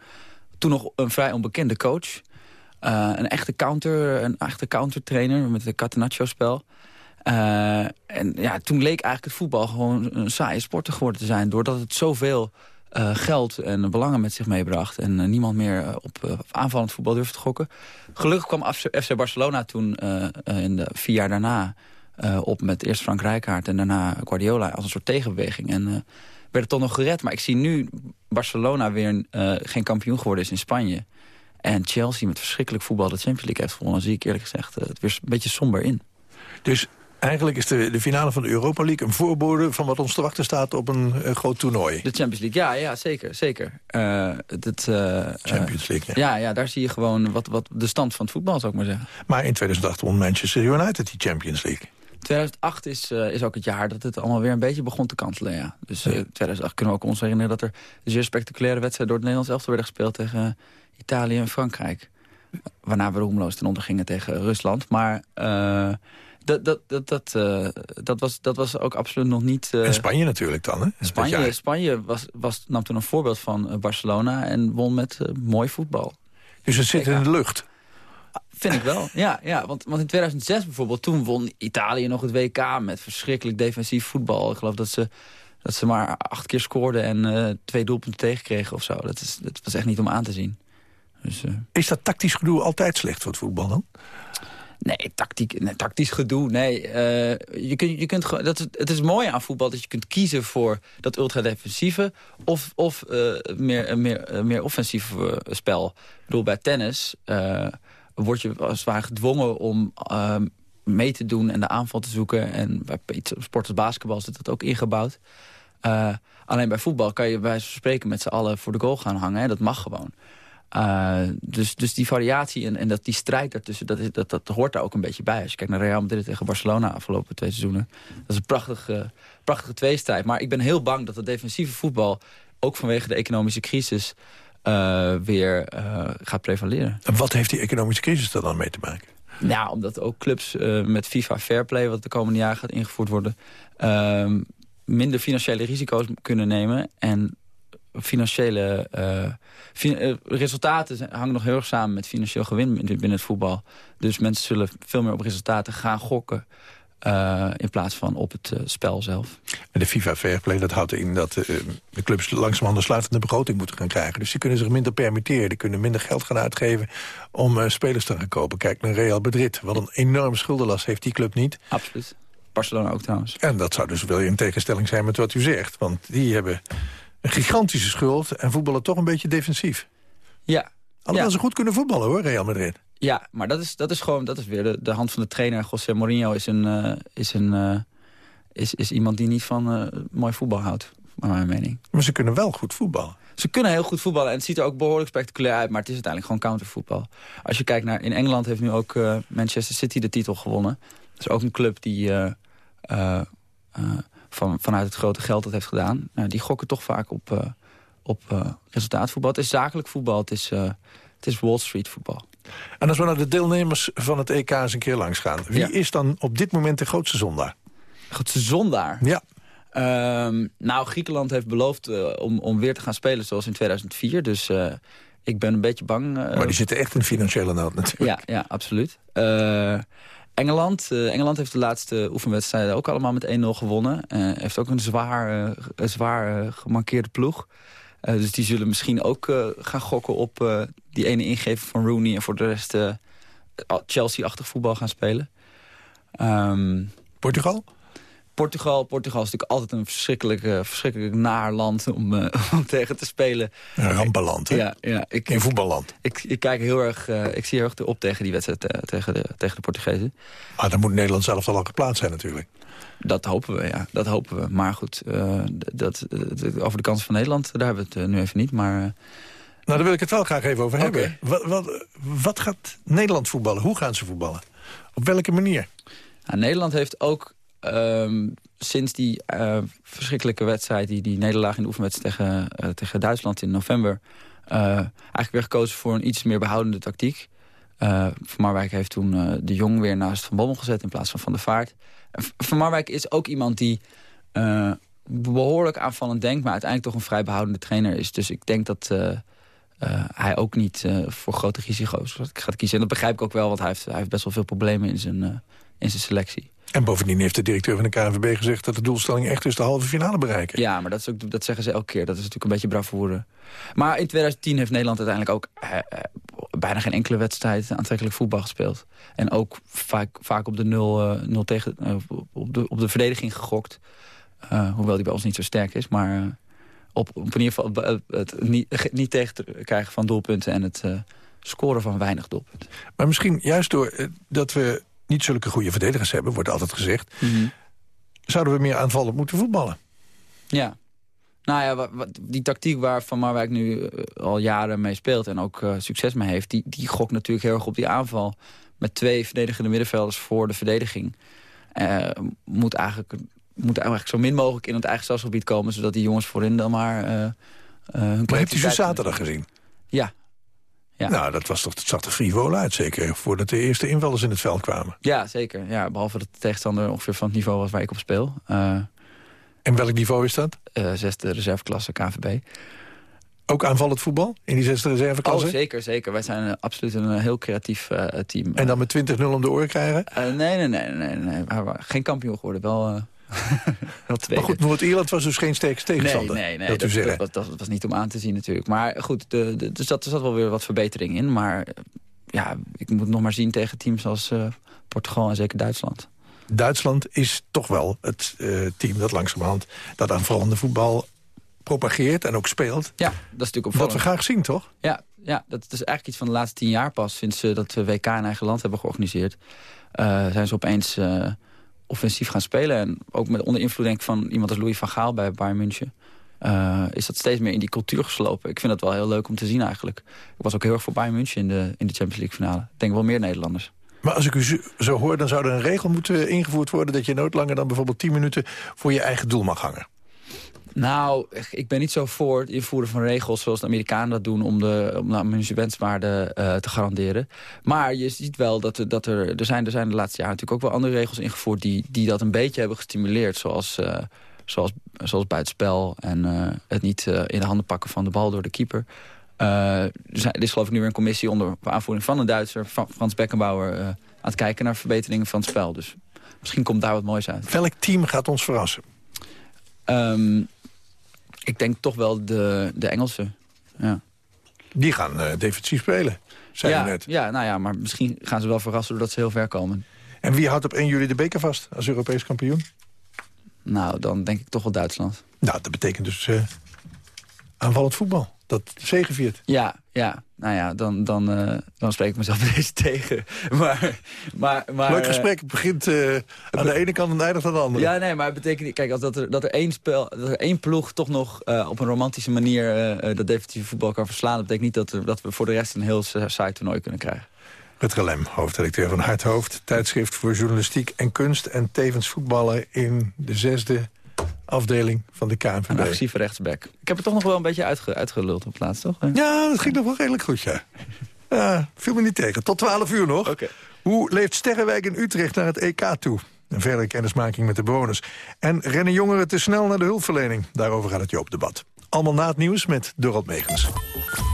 Speaker 15: Toen nog een vrij onbekende coach. Eh, een echte counter, een echte countertrainer met het Catenaccio-spel. Eh, en ja, toen leek eigenlijk het voetbal gewoon een saaie sport geworden te zijn... doordat het zoveel eh, geld en belangen met zich meebracht... en eh, niemand meer eh, op aanvallend voetbal durfde te gokken. Gelukkig kwam FC Barcelona toen in de vier jaar daarna op... met eerst Frank Rijkaard en daarna Guardiola als een soort tegenbeweging. En werd het toch nog gered. Maar ik zie nu Barcelona weer geen kampioen geworden is in Spanje... En Chelsea met verschrikkelijk voetbal de Champions League heeft gewonnen... zie ik eerlijk gezegd het weer een beetje somber in.
Speaker 10: Dus eigenlijk is de, de finale van de Europa League... een voorbode van wat ons te wachten staat op een eh, groot toernooi.
Speaker 15: De Champions League, ja, ja zeker. zeker. Eh, dat, eh,
Speaker 10: Champions League,
Speaker 15: ja. ja. Ja, daar zie je gewoon wat, wat de stand van het voetbal, zou ik maar zeggen.
Speaker 10: Maar in 2008 won Manchester United die Champions League.
Speaker 15: 2008 is, is ook het jaar dat het allemaal weer een beetje begon te kantelen, ja. Dus eh, 2008 kunnen we ook ons herinneren dat er een zeer spectaculaire wedstrijd door het Nederlands elftal werden gespeeld tegen Italië en Frankrijk. Waarna we roemloos ten onder gingen tegen Rusland. Maar dat, dat, dat, dat, eh, dat, was, dat was ook absoluut nog niet... eh,
Speaker 10: En Spanje natuurlijk dan, hè?
Speaker 15: Spanje. Spanje was, was, nam toen een voorbeeld van eh, Barcelona en won met mooi voetbal.
Speaker 10: Dus het zit in de lucht.
Speaker 15: Vind ik wel, [laughs] ja. ja want, want in 2006 bijvoorbeeld, toen won Italië nog het WK... met verschrikkelijk defensief voetbal. Ik geloof dat ze, dat ze maar acht keer scoorden en twee doelpunten tegenkregen of zo. Dat, is, dat was echt niet om aan te zien. Dus,
Speaker 10: Is dat tactisch gedoe altijd slecht voor het voetbal dan?
Speaker 15: Nee, tactiek, tactisch gedoe. Nee, eh, je kunt, je kunt, dat is, het is mooi aan voetbal dat je kunt kiezen voor dat ultradefensieve of, of eh, meer, meer, eh, meer offensief eh, spel. Ik bedoel, bij tennis word je als het gedwongen om eh, mee te doen en de aanval te zoeken. En bij sport als basketbal zit dat ook ingebouwd. Alleen bij voetbal kan je bij spreken met z'n allen voor de goal gaan hangen. Dat mag gewoon. Uh, dus, dus die variatie en, en dat, die strijd daartussen, dat, is, dat, dat hoort daar ook een beetje bij. Als je kijkt naar Real Madrid tegen Barcelona afgelopen twee seizoenen. Dat is een prachtige, prachtige tweestrijd. Maar ik ben heel bang dat het defensieve voetbal, ook vanwege de economische crisis, uh, weer uh, gaat prevaleren.
Speaker 10: En wat heeft die economische crisis er dan mee te maken?
Speaker 15: Nou, omdat ook clubs uh, met FIFA Fairplay, wat de komende jaren gaat ingevoerd worden, uh, minder financiële risico's kunnen nemen en financiële uh, fin uh, resultaten hangen nog heel erg samen met financieel gewin binnen het voetbal. Dus mensen zullen veel meer op resultaten gaan gokken. Uh, in plaats van op het uh, spel zelf.
Speaker 10: En de FIFA Fairplay dat houdt in dat uh, de clubs langzamerhand een sluitende begroting moeten gaan krijgen. Dus die kunnen zich minder permitteren. Die kunnen minder geld gaan uitgeven om spelers te gaan kopen. Kijk naar Real Madrid. Wat een enorme schuldenlast heeft die club niet.
Speaker 15: Absoluut. Barcelona ook trouwens.
Speaker 10: En dat zou dus wel in tegenstelling zijn met wat u zegt. Want die hebben een gigantische schuld en voetballen toch een beetje defensief.
Speaker 15: Ja.
Speaker 10: Alhoewel ja. ze goed kunnen voetballen hoor, Real Madrid.
Speaker 15: Ja, maar dat is, dat is gewoon dat is weer de, de hand van de trainer. José Mourinho is, een, uh, is, een, uh, is, is iemand die niet van uh, mooi voetbal houdt. naar mijn mening.
Speaker 10: Maar ze kunnen wel goed voetballen.
Speaker 15: Ze kunnen heel goed voetballen en het ziet er ook behoorlijk spectaculair uit... maar het is uiteindelijk gewoon countervoetbal. Als je kijkt naar... In Engeland heeft nu ook eh, Manchester City de titel gewonnen. Dat is ook een club die eh, eh, eh, van, vanuit het grote geld dat heeft gedaan. Nou, die gokken toch vaak op, eh, op eh, resultaatvoetbal. Het is zakelijk voetbal, het is, eh, het is Wall Street voetbal.
Speaker 10: En als we naar de deelnemers van het EK eens een keer langs gaan... wie
Speaker 15: Ja.
Speaker 10: is dan op dit moment de grootste zondaar?
Speaker 15: Grootste zondaar?
Speaker 10: Ja.
Speaker 15: Ehm, nou, Griekenland heeft beloofd om, om weer te gaan spelen zoals in 2004. Dus ik ben een beetje bang.
Speaker 10: maar die zitten echt in financiële nood natuurlijk.
Speaker 15: Ja, ja absoluut. Engeland, eh, Engeland heeft de laatste oefenwedstrijden ook allemaal met 1-0 gewonnen. Eh, heeft ook een zwaar, een zwaar gemarkeerde ploeg. Dus die zullen misschien ook gaan gokken op die ene ingeven van Rooney... en voor de rest Chelsea-achtig voetbal gaan spelen. Ehm,
Speaker 10: Portugal?
Speaker 15: Portugal, Portugal is natuurlijk altijd een verschrikkelijk, verschrikkelijk naar land om, eh, [laughs] om tegen te spelen.
Speaker 10: Een rampenland, hè?
Speaker 15: Ja, ja, ik,
Speaker 10: In voetballand.
Speaker 15: ik, ik kijk heel erg, eh, ik zie heel erg op tegen die wedstrijd eh, tegen, de, tegen de Portugezen.
Speaker 10: Maar dan moet Nederland zelf al geplaatst zijn natuurlijk.
Speaker 15: Dat hopen we, ja. Dat hopen we. Maar goed, dat, over de kansen van Nederland, daar hebben we het nu even niet. Maar
Speaker 10: Nou, daar wil ik het wel graag even over hebben. Wat, wat, wat gaat Nederland voetballen? Hoe gaan ze voetballen? Op welke manier?
Speaker 15: nou, Nederland heeft ook ehm, sinds die eh, verschrikkelijke wedstrijd... die, die nederlaag in de oefenwedstrijd tegen, eh, tegen Duitsland in november... eh, eigenlijk weer gekozen voor een iets meer behoudende tactiek. Van Marwijk heeft toen de Jong weer naast Van Bommel gezet... in plaats van Van der Vaart. Van Marwijk is ook iemand die eh, behoorlijk aanvallend denkt... maar uiteindelijk toch een vrij behoudende trainer is. Dus ik denk dat... hij ook niet voor grote risico's gaat kiezen. En dat begrijp ik ook wel, want hij heeft, hij heeft best wel veel problemen in zijn, in zijn selectie.
Speaker 10: En bovendien heeft de directeur van de KNVB gezegd... dat de doelstelling echt is de halve finale bereiken.
Speaker 15: Ja, maar dat, is ook, dat zeggen ze elke keer. Dat is natuurlijk een beetje bravoure. Maar in 2010 heeft Nederland uiteindelijk ook eh, eh, bijna geen enkele wedstrijd aantrekkelijk voetbal gespeeld. En ook vaak, vaak op de nul, eh, nul tegen, op, de, op de verdediging gegokt. Hoewel die bij ons niet zo sterk is. Maar op, op in ieder geval het, het niet, niet tegen te krijgen van doelpunten en het scoren van weinig doelpunten.
Speaker 10: Maar misschien juist door dat we niet zulke goede verdedigers hebben... wordt altijd gezegd... zouden we meer aanvallend moeten voetballen.
Speaker 15: Ja. Nou ja, wat, wat- die tactiek waar Van Marwijk nu eh, al jaren mee speelt... en ook eh, succes mee heeft, die, die gokt natuurlijk heel erg op die aanval. Met twee verdedigende middenvelders voor de verdediging. Eh, moet, eigenlijk, moet eigenlijk zo min mogelijk in het eigen stadsgebied komen... zodat die jongens voorin dan maar hun
Speaker 10: Maar heeft u
Speaker 15: creativiteit-
Speaker 10: zaterdag gezien?
Speaker 15: Ja. Ja.
Speaker 10: Nou, dat, was toch, dat zag er frivol uit, zeker voordat de eerste invallers in het veld kwamen.
Speaker 15: Ja, zeker. Ja, behalve dat de tegenstander ongeveer van het niveau was waar ik op speel. Eh,
Speaker 10: En welk niveau is dat?
Speaker 15: eh, zesde reserveklasse KVB.
Speaker 10: Ook aanvallend voetbal in die zesde reserveklasse?
Speaker 15: Oh, zeker, zeker. Wij zijn eh, absoluut een heel creatief team.
Speaker 10: En dan met 20-0 om de oor krijgen?
Speaker 15: Nee, nee, nee, nee, nee. Geen kampioen geworden. Wel, [laughs]
Speaker 10: Maar goed, Noord-Ierland was dus geen sterke tegenstander.
Speaker 15: Nee, nee, nee.
Speaker 10: dat,
Speaker 15: Dat, dat, dat, dat was niet om aan te zien natuurlijk. Maar goed, de, de, dus dat, er zat wel weer wat verbetering in. Maar eh, ja, ik moet nog maar zien tegen teams als eh, Portugal en zeker Duitsland.
Speaker 10: Duitsland is toch wel het eh, team dat langzamerhand... dat aanvallende voetbal propageert en ook speelt.
Speaker 15: Ja, dat is natuurlijk
Speaker 10: Wat
Speaker 15: opvallend.
Speaker 10: we graag zien, toch?
Speaker 15: Ja, ja, dat is eigenlijk iets van de laatste tien jaar pas. Sinds ze dat eh, WK in eigen land hebben georganiseerd. zijn ze opeens offensief gaan spelen. En ook met onder invloed denk ik van iemand als Louis van Gaal bij Bayern München. eh, is dat steeds meer in die cultuur geslopen. Ik vind dat wel heel leuk om te zien eigenlijk. Ik was ook heel erg voor Bayern München in de, in de Champions League finale. Ik denk wel meer Nederlanders.
Speaker 10: Maar als ik u zo- hoor, dan zou er een regel moeten ingevoerd worden... dat je nooit langer dan bijvoorbeeld 10 minuten voor je eigen doel mag hangen.
Speaker 15: Nou, ik ben niet zo voor het invoeren van regels zoals de Amerikanen dat doen om de om eh, te garanderen. Maar je ziet wel dat er, dat er, er, zijn, er zijn de laatste jaren natuurlijk ook wel andere regels ingevoerd die, die dat een beetje hebben gestimuleerd. Zoals, eh, zoals, zoals buitenspel en eh, het niet in de handen pakken van de bal door de keeper. Er, is geloof ik nu weer een commissie onder aanvoering van een Duitser, Fra- Frans Beckenbauer, aan het kijken naar verbeteringen van het spel. Dus misschien komt daar wat moois uit.
Speaker 10: Welk team gaat ons verrassen?
Speaker 15: Ehm, ik denk toch wel de, de Engelsen. Ja.
Speaker 10: Die gaan eh, defensief spelen, zei
Speaker 15: ja,
Speaker 10: je net.
Speaker 15: Ja, nou ja, maar misschien gaan ze wel verrassen doordat ze heel ver komen.
Speaker 10: En wie houdt op 1 juli de beker vast als Europees kampioen?
Speaker 15: Nou, dan denk ik toch wel Duitsland.
Speaker 10: Nou, dat betekent dus eh, aanvallend voetbal. Dat zegeviert.
Speaker 15: Ja, ja. Nou ja, dan, dan, eh, dan spreek ik mezelf [laughs] deze tegen. Maar, maar, maar,
Speaker 10: Leuk
Speaker 15: eh,
Speaker 10: gesprek. Het begint eh, aan de ene kant en eindigt aan de andere.
Speaker 15: Ja, nee, maar het betekent. Kijk, als dat, er, dat, er één spel, dat er één ploeg toch nog op een romantische manier... dat definitieve voetbal kan verslaan... dat betekent niet dat, er, dat we voor de rest een heel sa- saai toernooi kunnen krijgen.
Speaker 10: Rutger Lem, hoofdredacteur van Harthoofd. Tijdschrift voor journalistiek en kunst. En tevens voetballen in de zesde afdeling van de
Speaker 15: Een
Speaker 10: KNVB.
Speaker 15: agressieve rechtsback. Ik heb het toch nog wel een beetje uitge, uitgeluld op het laatst, toch?
Speaker 10: Ja, dat ging nog wel redelijk goed, ja. Ja, viel me niet tegen. Tot 12 uur nog. Hoe leeft Sterrenwijk in Utrecht naar het EK toe? Een verdere kennismaking met de bewoners. En rennen jongeren te snel naar de hulpverlening? Daarover gaat het Joop-debat. Allemaal na het nieuws met Dorot Megens.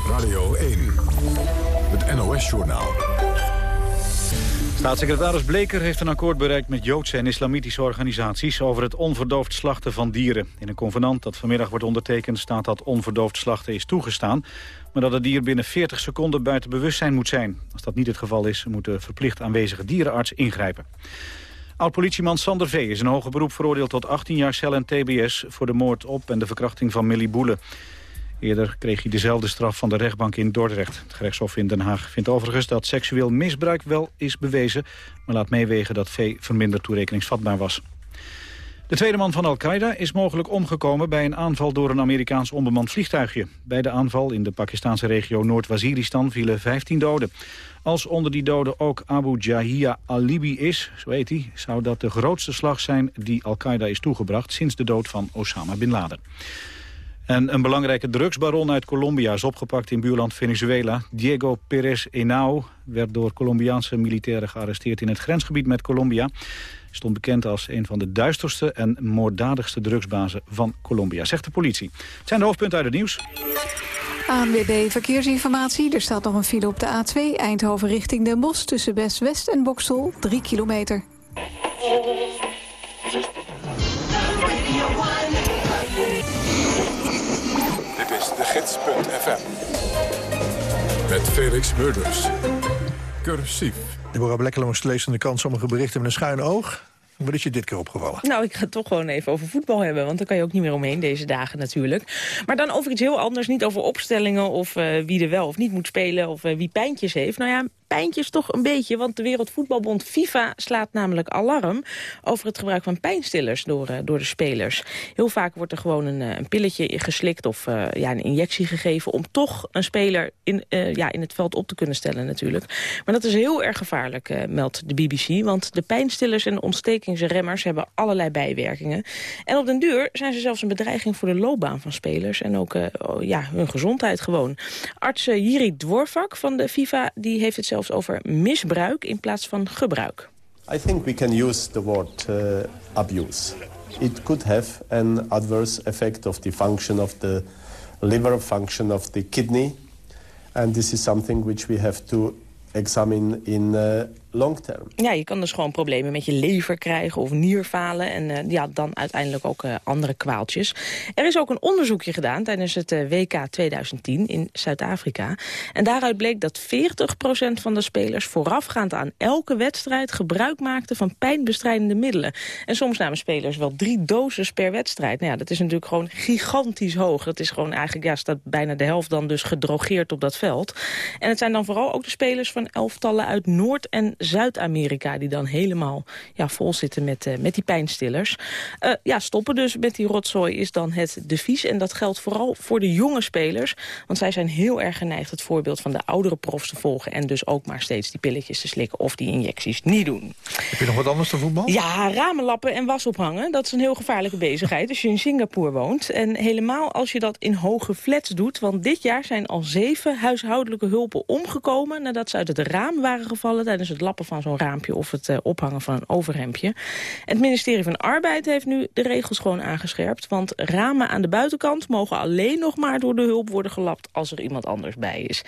Speaker 1: Radio 1, het NOS-journaal.
Speaker 2: Staatssecretaris Bleker heeft een akkoord bereikt met Joodse en islamitische organisaties over het onverdoofd slachten van dieren. In een convenant dat vanmiddag wordt ondertekend staat dat onverdoofd slachten is toegestaan, maar dat het dier binnen 40 seconden buiten bewustzijn moet zijn. Als dat niet het geval is, moet de verplicht aanwezige dierenarts ingrijpen. Oud-politieman Sander V. is in hoger beroep veroordeeld tot 18 jaar cel en tbs... voor de moord op en de verkrachting van Millie Boele. Eerder kreeg hij dezelfde straf van de rechtbank in Dordrecht. Het gerechtshof in Den Haag vindt overigens dat seksueel misbruik wel is bewezen... maar laat meewegen dat V. verminderd toerekeningsvatbaar was. De tweede man van Al-Qaeda is mogelijk omgekomen bij een aanval door een Amerikaans onbemand vliegtuigje. Bij de aanval in de Pakistanse regio Noord-Waziristan vielen 15 doden. Als onder die doden ook Abu Jahia Alibi is, zo heet hij, zou dat de grootste slag zijn die Al-Qaeda is toegebracht sinds de dood van Osama Bin Laden. En een belangrijke drugsbaron uit Colombia is opgepakt in buurland Venezuela. Diego Perez Henao werd door Colombiaanse militairen gearresteerd in het grensgebied met Colombia. Stond bekend als een van de duisterste en moorddadigste drugsbazen van Colombia, zegt de politie. Het zijn de hoofdpunten uit het nieuws.
Speaker 4: ANWB Verkeersinformatie. Er staat nog een file op de A2 Eindhoven richting Den Bosch... tussen Best-West en Boksel, 3 kilometer.
Speaker 1: Is de gids.fm. Met Felix Murders. Cursief.
Speaker 10: Deborah Blekkeloos leest in de kant sommige berichten met een schuin oog. Wat is je dit keer opgevallen?
Speaker 16: Nou, ik ga het toch gewoon even over voetbal hebben. Want daar kan je ook niet meer omheen deze dagen natuurlijk. Maar dan over iets heel anders. Niet over opstellingen of eh, wie er wel of niet moet spelen... of eh, wie pijntjes heeft. Nou ja, pijntjes toch een beetje. Want de Wereldvoetbalbond FIFA slaat namelijk alarm... over het gebruik van pijnstillers door, eh, door de spelers. Heel vaak wordt er gewoon een, eh, een pilletje geslikt... of eh, ja, een injectie gegeven om toch een speler in, ja, in het veld op te kunnen stellen natuurlijk. Maar dat is heel erg gevaarlijk, meldt de BBC. Want de pijnstillers en ontstekingsremmers hebben allerlei bijwerkingen. En op den duur zijn ze zelfs een bedreiging voor de loopbaan van spelers... en ook oh, ja, hun gezondheid gewoon. Arts Jiri Dworvak van de FIFA die heeft het zelfs over misbruik in plaats van gebruik.
Speaker 17: I think we can use the word uh, abuse. It could have an adverse effect of the function of the liver, function of the kidney. And this is something which we have to examine in uh, long term.
Speaker 16: Ja, je kan dus gewoon problemen met je lever krijgen of nierfalen... en eh, ja, dan uiteindelijk ook eh, andere kwaaltjes. Er is ook een onderzoekje gedaan tijdens het eh, WK 2010 in Zuid-Afrika. En daaruit bleek dat 40% van de spelers voorafgaand aan elke wedstrijd... gebruik maakten van pijnbestrijdende middelen. En soms namen spelers wel drie doses per wedstrijd. Nou ja, dat is natuurlijk gewoon gigantisch hoog. Dat is gewoon eigenlijk, ja, staat bijna de helft dan dus gedrogeerd op dat veld. En het zijn dan vooral ook de spelers van elftallen uit Noord- en Zuid-Amerika... die dan helemaal ja, vol zitten met, eh, met die pijnstillers. Eh, ja, stoppen dus met die rotzooi is dan het devies. En dat geldt vooral voor de jonge spelers. Want zij zijn heel erg geneigd het voorbeeld van de oudere profs te volgen... en dus ook maar steeds die pilletjes te slikken of die injecties niet doen.
Speaker 10: Heb je nog wat anders dan voetbal?
Speaker 16: Ja, ramenlappen en was ophangen. Dat is een heel gevaarlijke bezigheid als je in Singapore woont. En helemaal als je dat in hoge flats doet. Want dit jaar zijn al zeven huishoudelijke hulpen omgekomen... nadat ze uit het raam waren gevallen tijdens het van zo'n raampje... of het eh, ophangen van een overhemdje. Het ministerie van Arbeid heeft nu de regels gewoon aangescherpt. Want ramen aan de buitenkant mogen alleen nog maar door de hulp worden gelapt... als er iemand anders bij is.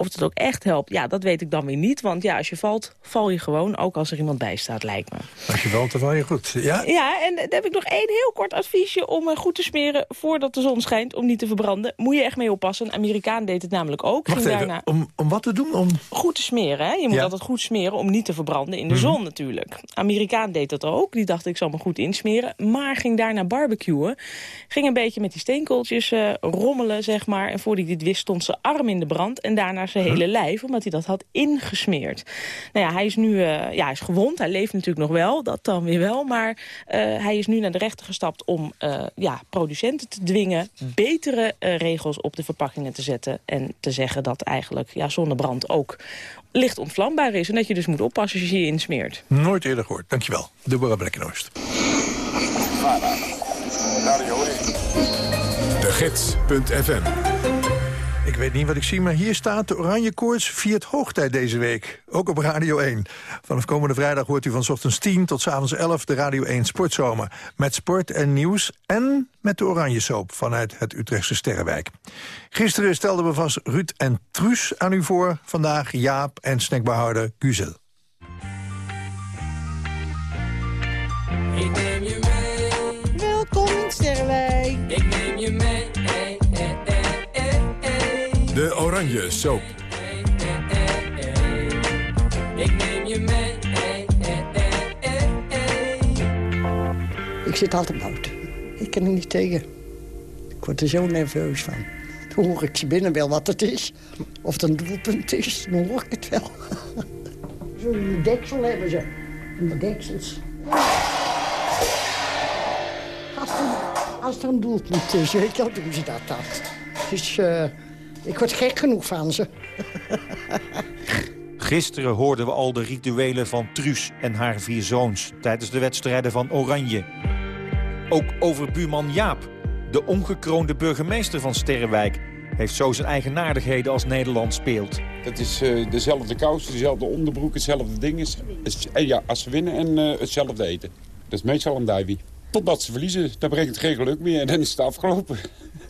Speaker 16: Of het ook echt helpt, ja, dat weet ik dan weer niet. Want ja, als je valt, val je gewoon. Ook als er iemand bij staat, lijkt me.
Speaker 10: Als je valt, dan val je goed. Ja?
Speaker 16: Ja, en dan heb ik nog één heel kort adviesje om eh, goed te smeren voordat de zon schijnt, om niet te verbranden. Moet je echt mee oppassen. Een Amerikaan deed het namelijk ook.
Speaker 10: Wacht even,
Speaker 16: daarna
Speaker 10: om, om wat te doen? Om...
Speaker 16: goed te smeren. Hè? Je moet
Speaker 10: Ja.
Speaker 16: altijd goed smeren om niet te verbranden in de
Speaker 10: Mhm.
Speaker 16: zon natuurlijk. Amerikaan deed dat ook. Die dacht ik zal me goed insmeren. Maar ging daarna barbecuen. Ging een beetje met die steenkooltjes eh, rommelen, zeg maar. En voordat hij dit wist stond zijn arm in de brand. En daarna zijn hele lijf, omdat hij dat had ingesmeerd. Nou ja, hij is nu eh, ja, hij is gewond. Hij leeft natuurlijk nog wel, dat dan weer wel. Maar eh, hij is nu naar de rechter gestapt om eh, ja, producenten te dwingen... betere regels op de verpakkingen te zetten. En te zeggen dat eigenlijk ja, zonnebrand ook licht ontvlambaar is. En dat je dus moet oppassen als je je insmeert.
Speaker 10: Nooit eerder gehoord. Dankjewel. Deborah Blekkenhorst.
Speaker 1: De Gids.fm
Speaker 10: weet niet wat ik zie, maar hier staat de Oranje Koorts viert hoogtijd deze week. Ook op Radio 1. Vanaf komende vrijdag hoort u van ochtends 10 tot avonds 11 de Radio 1 Sportzomer. Met sport en nieuws en met de Oranje Soap vanuit het Utrechtse Sterrenwijk. Gisteren stelden we vast Ruud en Truus aan u voor. Vandaag Jaap en snackbarhouder Guzel.
Speaker 18: Hey.
Speaker 1: Oranje Soap.
Speaker 18: Ik neem je mee.
Speaker 19: Ik zit altijd buiten. Ik kan er niet tegen. Ik word er zo nerveus van. Dan hoor ik ze binnen wel wat het is. Of het een doelpunt is, dan hoor ik het wel. [laughs] Zo'n deksel hebben ze. En de deksels. Als er, als er een doelpunt is, weet je, dan doen ze dat. dat. Dus eh, ik word gek genoeg van ze.
Speaker 20: Gisteren hoorden we al de rituelen van Truus en haar vier zoons... tijdens de wedstrijden van Oranje. Ook over buurman Jaap, de ongekroonde burgemeester van Sterrenwijk... heeft zo zijn eigenaardigheden als Nederland speelt.
Speaker 21: Het is eh, dezelfde kous, dezelfde onderbroek, hetzelfde ding. Is, is- en ja, als ze winnen en eh, hetzelfde eten. Dat is meestal een divey. Totdat ze verliezen, dan brengt het geen geluk meer en dan is het afgelopen.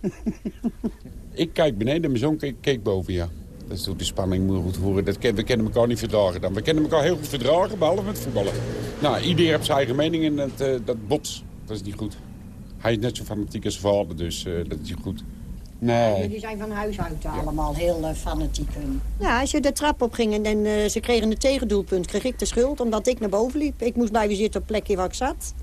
Speaker 21: [laughs] ik kijk beneden en mijn zoon keek, keek boven, ja. Dat is ook de spanning moet je goed voeren. Dat ken, we kennen elkaar niet verdragen dan. We kennen elkaar heel goed verdragen, behalve met voetballen. Nou, iedereen heeft zijn eigen mening en dat, eh, dat bots. Dat is niet goed. Hij is net zo fanatiek als zijn vader, dus eh, dat is niet goed. Nee.
Speaker 19: Jullie zijn van huis uit allemaal heel uh, fanatiek. Ja, als je de trap op ging en, en eh, ze kregen een tegendoelpunt... kreeg ik de schuld omdat ik naar boven liep. Ik moest blijven zitten op het plekje waar ik zat.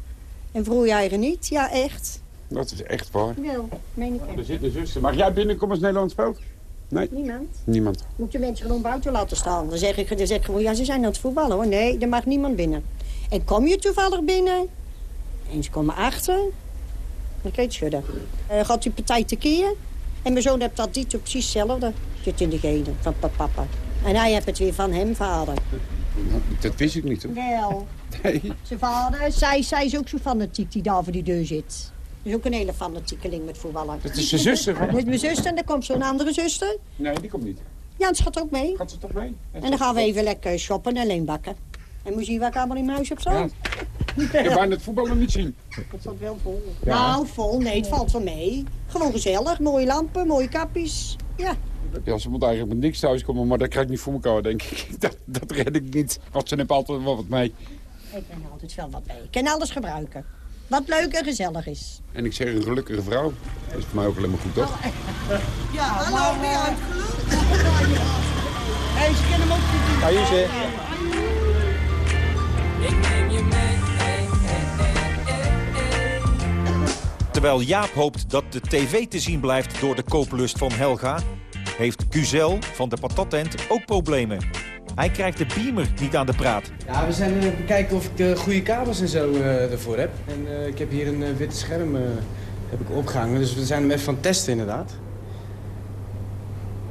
Speaker 19: En vroeg jij er niet? Ja, echt.
Speaker 21: Dat is echt waar.
Speaker 19: Wel, meen ik
Speaker 21: Er
Speaker 19: echt.
Speaker 21: zit een zuster. Mag jij binnenkomen als Nederland speelt? Nee?
Speaker 19: Niemand.
Speaker 21: Niemand.
Speaker 19: Moet je mensen gewoon buiten laten staan. Dan zeg ik, dan zeg ik gewoon, ja, ze zijn aan het voetballen hoor. Nee, er mag niemand binnen. En kom je toevallig binnen? En ze komen achter. Dan kan je het schudden. Eh, gaat die partij tekeer? En mijn zoon heeft dat dit precies hetzelfde. Zit in de genen van papa. En hij heeft het weer van hem, vader.
Speaker 21: Dat wist ik niet. Hoor.
Speaker 19: Wel.
Speaker 21: Nee.
Speaker 19: Zijn vader, zij, zij is ook zo fanatiek die daar voor die deur zit. Is ook een hele fanatiekeling met voetballen.
Speaker 21: Dat is zijn zuster, hè? [laughs]
Speaker 19: Dat is mijn zuster en dan komt zo'n andere zuster.
Speaker 21: Nee, die komt niet.
Speaker 19: Ja, het gaat ook mee.
Speaker 21: Gaat ze toch mee?
Speaker 19: En dan gaan we even lekker shoppen en alleen bakken. En moet je zien waar ik allemaal in mijn huis heb staan?
Speaker 21: Ik kan bijna het voetballen niet zien.
Speaker 19: Het zat wel vol.
Speaker 21: Ja.
Speaker 19: Nou, vol. Nee, het valt wel mee. Gewoon gezellig. Mooie lampen, mooie kapjes. Ja.
Speaker 21: Ja, ze moet eigenlijk met niks thuiskomen, maar dat krijg ik niet voor elkaar, denk ik. [laughs] Dat, dat red ik niet. Want ze hebben altijd wel wat mee.
Speaker 19: Ik ben altijd wel wat mee. Ik kan alles gebruiken. Wat leuk en gezellig is.
Speaker 21: En ik zeg een gelukkige vrouw. Dat is voor mij ook alleen maar goed, toch?
Speaker 19: Ja, hallo, ben je? Hé, ze kennen hem ook niet.
Speaker 20: Ga je ze?
Speaker 18: Ik neem je mee.
Speaker 20: Terwijl Jaap hoopt dat de tv te zien blijft door de kooplust van Helga... heeft Guzel van de patattent ook problemen. Hij krijgt de beamer niet aan de praat.
Speaker 22: Ja, we zijn uh, bekijken of ik de goede kabels en zo uh, ervoor heb. En uh, ik heb hier een uh, witte scherm heb ik opgehangen, dus we zijn hem even van het testen inderdaad.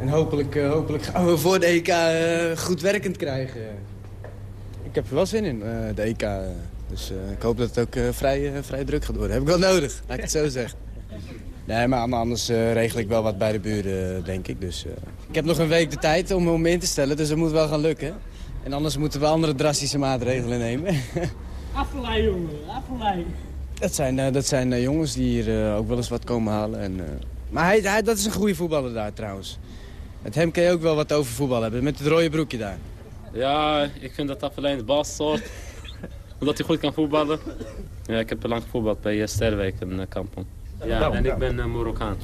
Speaker 22: En hopelijk, hopelijk gaan we voor de EK goed werkend krijgen. Ik heb er wel zin in, de EK. Dus ik hoop dat het ook vrij, vrij druk gaat worden. Heb ik wel nodig, laat ik het zo zeggen. Nee, maar anders regel ik wel wat bij de buren, denk ik. Dus, ik heb nog een week de tijd om me in te stellen, dus dat moet wel gaan lukken. En anders moeten we andere drastische maatregelen nemen. [laughs]
Speaker 23: Afvallei, jongen. Afvallei.
Speaker 22: Dat zijn, uh, dat zijn uh, jongens die hier uh, ook wel eens wat komen halen. En, maar hij, hij, dat is een goede voetballer daar trouwens. Met hem kun je ook wel wat over voetbal hebben, met het rode broekje daar.
Speaker 24: Ja, ik vind dat Appelijn de baas soort. [laughs] Omdat hij goed kan voetballen. Ja, ik heb lang gevoetbald bij eh, Sterwijk in eh, Kampong. Ja, en ik ben uh, Marokkaan.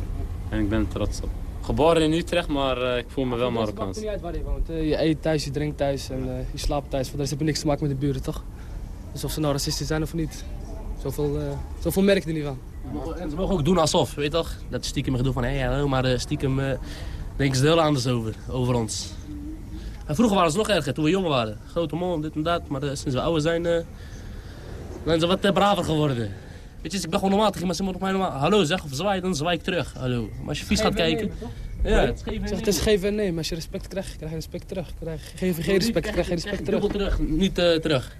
Speaker 24: En ik ben trots op. Geboren in Utrecht, maar eh, ik voel me wel
Speaker 23: Het
Speaker 24: Marokkaans.
Speaker 23: maakt niet uit waar je woont. hè. Je eet thuis, je drinkt thuis en eh, je slaapt thuis. Voor de rest heb je niks te maken met de buren, toch? Dus of ze nou racistisch zijn of niet. Zoveel, eh zoveel merk je er niet van.
Speaker 25: En ze mogen ook doen alsof, weet je toch? Dat stiekem gedoe van, hé, hallo, maar eh, stiekem eh, denken ze er heel anders over, over ons. En vroeger waren ze nog erger, toen we jong waren. Grote mond, dit en dat, maar eh, sinds we ouder zijn, eh, zijn ze wat eh, braver geworden. Weet je, ik ben gewoon normaal tegen iemand, ze moeten mij normaal hallo zeg, of zwaai, dan zwaai ik terug, hallo. Maar als je vies gaat
Speaker 23: en
Speaker 25: kijken... Ja, het is geven en
Speaker 23: Zeg, het
Speaker 25: nemen.
Speaker 23: is geven en nemen. Maar als je respect krijgt, krijg je respect terug. Krijg, geef je geen respect, krijg je respect terug.
Speaker 25: Dubbel terug, niet eh, terug.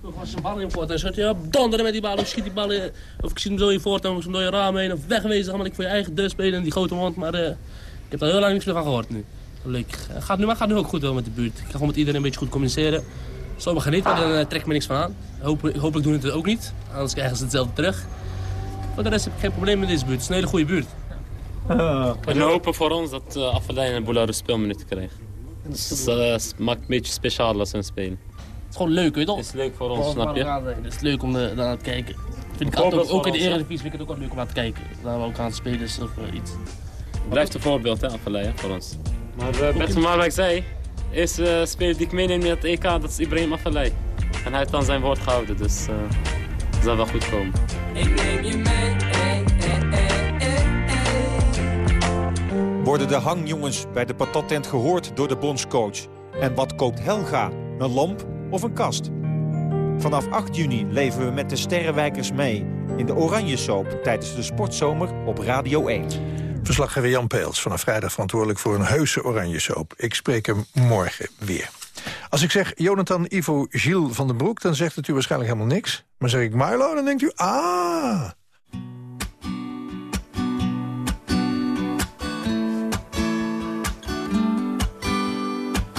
Speaker 25: Vroeger was je een bal in voort en zat je ja, donderen met die bal, of schiet die bal in, of ik zie hem zo in voort en ik hem door je raam heen, of wegwezen, maar ik voor je eigen deur spelen in die grote mond, maar eh, ik heb daar heel lang niks meer van gehoord nu. Leuk. Het Gaat nu, maar het gaat nu ook goed wel met de buurt. Ik ga gewoon met iedereen een beetje goed communiceren. Sommigen niet, maar dan eh, trek ik me niks van aan. Hopelijk, hopelijk doen het ook niet, anders krijgen ze hetzelfde terug. Voor de rest heb ik geen probleem met deze buurt. Het is een hele goede buurt.
Speaker 24: En hopen voor ons dat uh, Affelijn en Boulard speelminuten krijgen. Dus dat eh, maakt een beetje speciaal als ze spelen.
Speaker 25: Het is gewoon leuk, weet je toch?
Speaker 24: Het is leuk voor ons, snap je?
Speaker 25: Het is leuk om eh, naar te kijken. Vind ik altijd, ook, ook in de? Eredivisie vind ik het ook wel leuk om naar te kijken. Daar we ook aan spelers of eh, iets.
Speaker 24: Blijft een voorbeeld, hè, Affelijn, voor ons. Maar uh, Bert van Marwijk zei, eerste uh, speler die ik meeneem met het EK, dat is Ibrahim Affelijn. En hij heeft dan zijn woord gehouden, dus uh, dat zal wel goed komen.
Speaker 18: Ik neem je mee, eh, eh, eh,
Speaker 20: Worden de hangjongens bij de patattent gehoord door de bondscoach? En wat koopt Helga? Een lamp of een kast? Vanaf 8 juni leven we met de Sterrenwijkers mee... in de Oranje Soap tijdens de Sportzomer op Radio 1.
Speaker 10: Verslaggever Jan Peels, vanaf vrijdag verantwoordelijk voor een heuse oranje soap. Ik spreek hem morgen weer. Als ik zeg Jonathan Ivo Gilles van den Broek, dan zegt het u waarschijnlijk helemaal niks. Maar zeg ik Milo, dan denkt u, ah...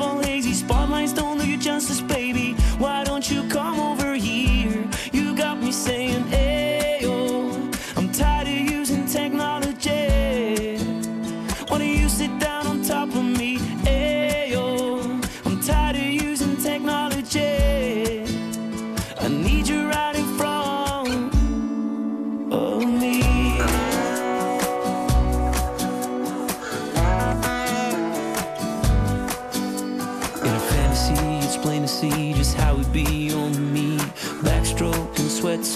Speaker 13: at all hazy. Spotlights don't do you justice, baby.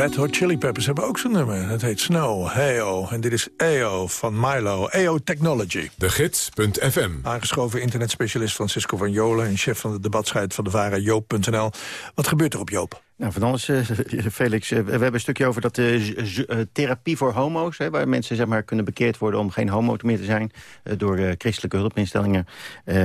Speaker 10: Red Hot Chili Peppers hebben ook zo'n nummer. Het heet Snow, Heyo. En dit is EO van Milo, EO Technology.
Speaker 1: De Gids.fm.
Speaker 10: Aangeschoven internetspecialist Francisco van Jolen... en chef van de debatscheid van de VARA, Joop.nl. Wat gebeurt er op Joop?
Speaker 26: Nou, van alles, eh, [laughs] Felix. Eh, we hebben een stukje over dat eh, therapie voor homo's... Hè, waar mensen zeg maar, kunnen bekeerd worden om geen homo meer te zijn... door christelijke hulpinstellingen,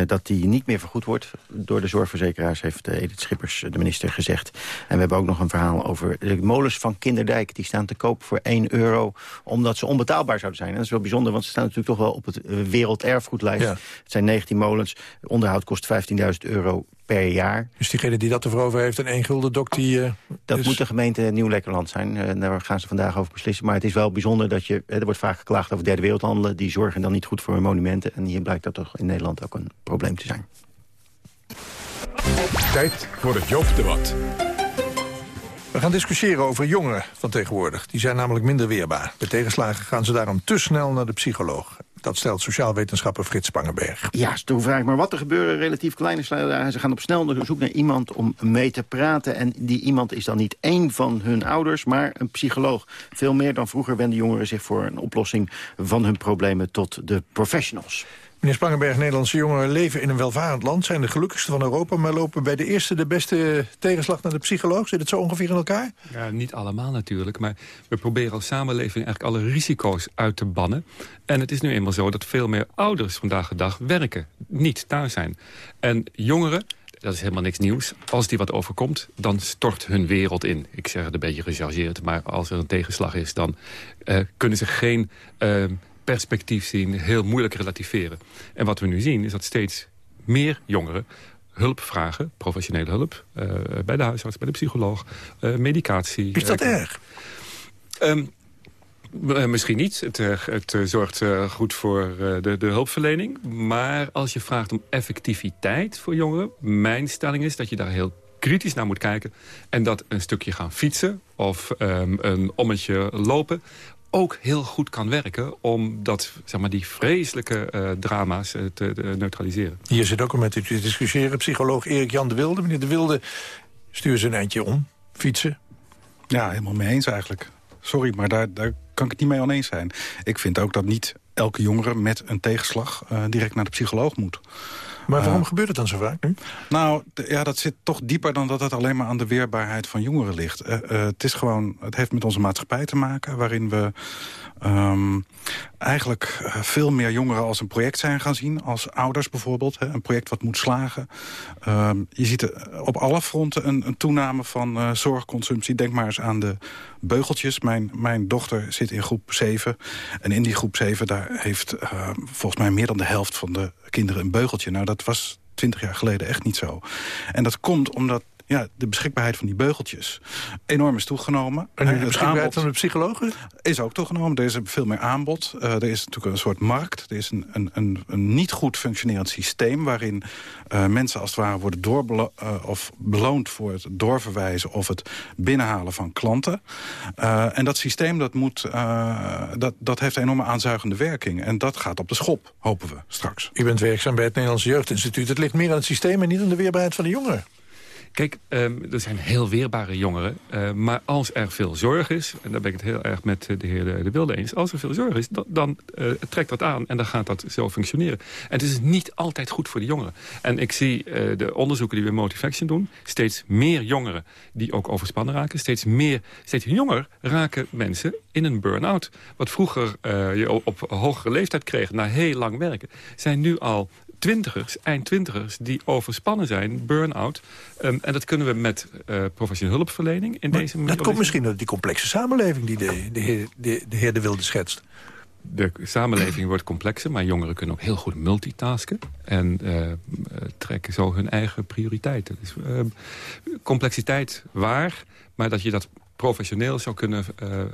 Speaker 26: dat die niet meer vergoed wordt... door de zorgverzekeraars, heeft Edith Schippers, de minister, gezegd. En we hebben ook nog een verhaal over de molens van Kinderdijk. Die staan te koop voor 1 euro, omdat ze onbetaalbaar zouden zijn. En dat is wel bijzonder, want ze staan natuurlijk toch wel op het werelderfgoedlijst.
Speaker 10: Ja.
Speaker 26: Het zijn 19 molens. Onderhoud kost 15.000 euro per jaar.
Speaker 10: Dus diegene die dat ervoor over heeft en één gulden dok... die eh,
Speaker 26: Dat
Speaker 10: is-
Speaker 26: moet de gemeente Nieuw-Lekkerland zijn. Eh, daar gaan ze vandaag over beslissen. Maar het is wel bijzonder dat je... eh, Er wordt vaak geklaagd over derde wereldhandelen. Die zorgen dan niet goed voor hun monumenten. En hier blijkt dat toch in Nederland ook een probleem te zijn.
Speaker 1: Tijd voor het Joop-debat.
Speaker 10: We gaan discussiëren over jongeren van tegenwoordig. Die zijn namelijk minder weerbaar. Bij tegenslagen gaan ze daarom te snel naar de psycholoog. Dat stelt sociaal wetenschapper Frits Spangenberg.
Speaker 26: Ja, dus toen vraag ik maar wat er gebeuren. Relatief kleine sluizen. Ze gaan op snel zoek naar iemand om mee te praten. En die iemand is dan niet één van hun ouders, maar een psycholoog. Veel meer dan vroeger wenden jongeren zich voor een oplossing van hun problemen tot de professionals.
Speaker 10: Meneer Spangenberg, Nederlandse jongeren leven in een welvarend land... zijn de gelukkigste van Europa, maar lopen bij de eerste de beste tegenslag naar de psycholoog. Zit het zo ongeveer in elkaar?
Speaker 27: Ja, niet allemaal natuurlijk, maar we proberen als samenleving eigenlijk alle risico's uit te bannen. En het is nu eenmaal zo dat veel meer ouders vandaag de dag werken, niet thuis zijn. En jongeren, dat is helemaal niks nieuws. Als die wat overkomt, dan stort hun wereld in. Ik zeg het een beetje gechargeerd, maar als er een tegenslag is... dan eh, kunnen ze geen eh, perspectief zien, heel moeilijk relativeren. En wat we nu zien is dat steeds meer jongeren hulp vragen, professionele hulp... eh, bij de huisarts, bij de psycholoog, eh, medicatie.
Speaker 10: Is dat
Speaker 27: eh,
Speaker 10: erg?
Speaker 27: Ehm, eh, misschien niet. Het, het zorgt goed voor de, de hulpverlening. Maar als je vraagt om effectiviteit voor jongeren... mijn stelling is dat je daar heel kritisch naar moet kijken. En dat een stukje gaan fietsen of ehm, een ommetje lopen ook heel goed kan werken om dat, zeg maar, die vreselijke eh, drama's eh, te, neutraliseren.
Speaker 10: Hier zit ook al met u te discussiëren. Psycholoog Erik-Jan de Wilde. Meneer de Wilde, stuur ze een eindje om. Fietsen.
Speaker 28: Ja, helemaal mee eens eigenlijk. Sorry, maar daar, daar kan ik het niet mee oneens zijn. Ik vind ook dat niet elke jongere met een tegenslag eh, direct naar de psycholoog moet.
Speaker 10: Maar waarom
Speaker 28: Eh,
Speaker 10: gebeurt het dan zo vaak nu?
Speaker 28: Nou, ja, dat zit toch dieper dan dat het alleen maar aan de weerbaarheid van jongeren ligt. Eh, eh, het is gewoon, het heeft met onze maatschappij te maken, waarin we ehm, eigenlijk eh, veel meer jongeren als een project zijn gaan zien, als ouders bijvoorbeeld, een project wat moet slagen. Ehm, je ziet op alle fronten een, een toename van eh, zorgconsumptie. Denk maar eens aan de beugeltjes. Mijn, mijn dochter zit in groep 7 en in die groep 7 daar heeft eh, volgens mij meer dan de helft van de kinderen een beugeltje. Nou, dat was twintig jaar geleden echt niet zo. En dat komt omdat ja, de beschikbaarheid van die beugeltjes enorm is toegenomen.
Speaker 10: En de beschikbaarheid van de psychologen?
Speaker 28: Is ook toegenomen. Er is veel meer aanbod. Eh, er is natuurlijk een soort markt. Er is een, een, een, een niet goed functionerend systeem... waarin eh, mensen als het ware worden doorbelo eh, of beloond voor het doorverwijzen... of het binnenhalen van klanten. En dat systeem dat moet, dat, dat heeft een enorme aanzuigende werking. En dat gaat op de schop, hopen we straks.
Speaker 10: U bent werkzaam bij het Nederlandse Jeugdinstituut. Het ligt meer aan het systeem en niet aan de weerbaarheid van de jongeren.
Speaker 27: Kijk, ehm, er zijn heel weerbare jongeren. eh, maar als er veel zorg is, en daar ben ik het heel erg met eh, de heer De, de Wilde eens... als er veel zorg is, dan, dan eh, trekt dat aan en dan gaat dat zo functioneren. En het is niet altijd goed voor de jongeren. En ik zie de onderzoeken die we Motivaction doen... steeds meer jongeren die ook overspannen raken. Steeds, meer, steeds jonger raken mensen in een burn-out. Wat vroeger eh, je op, hogere leeftijd kreeg na heel lang werken... zijn nu al twintigers, eind twintigers, die overspannen zijn, burn-out. Ehm, en dat kunnen we met eh, professionele hulpverlening in deze manier...
Speaker 10: Dat komt misschien door die complexe samenleving die de, de, heer, de, de heer De Wilde schetst.
Speaker 27: De samenleving wordt complexer, maar jongeren kunnen ook heel goed multitasken. En eh, trekken zo hun eigen prioriteiten. Dus eh, complexiteit waar, maar dat je dat professioneel zou kunnen eh, eh,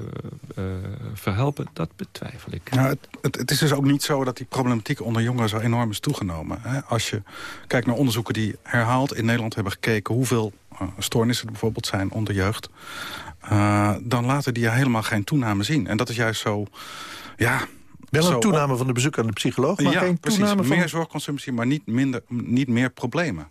Speaker 27: verhelpen, dat betwijfel ik.
Speaker 28: Nou, het, het, is dus ook niet zo dat die problematiek onder jongeren zo enorm is toegenomen. Hè? Als je kijkt naar onderzoeken die herhaald in Nederland hebben gekeken... hoeveel eh, stoornissen er bijvoorbeeld zijn onder jeugd... dan laten die helemaal geen toename zien. En dat is juist zo Ja,
Speaker 10: Wel
Speaker 28: zo
Speaker 10: een toename van de bezoek aan de psycholoog, maar
Speaker 28: ja,
Speaker 10: geen
Speaker 28: precies.
Speaker 10: toename van...
Speaker 28: Meer zorgconsumptie, maar niet, minder, niet meer problemen.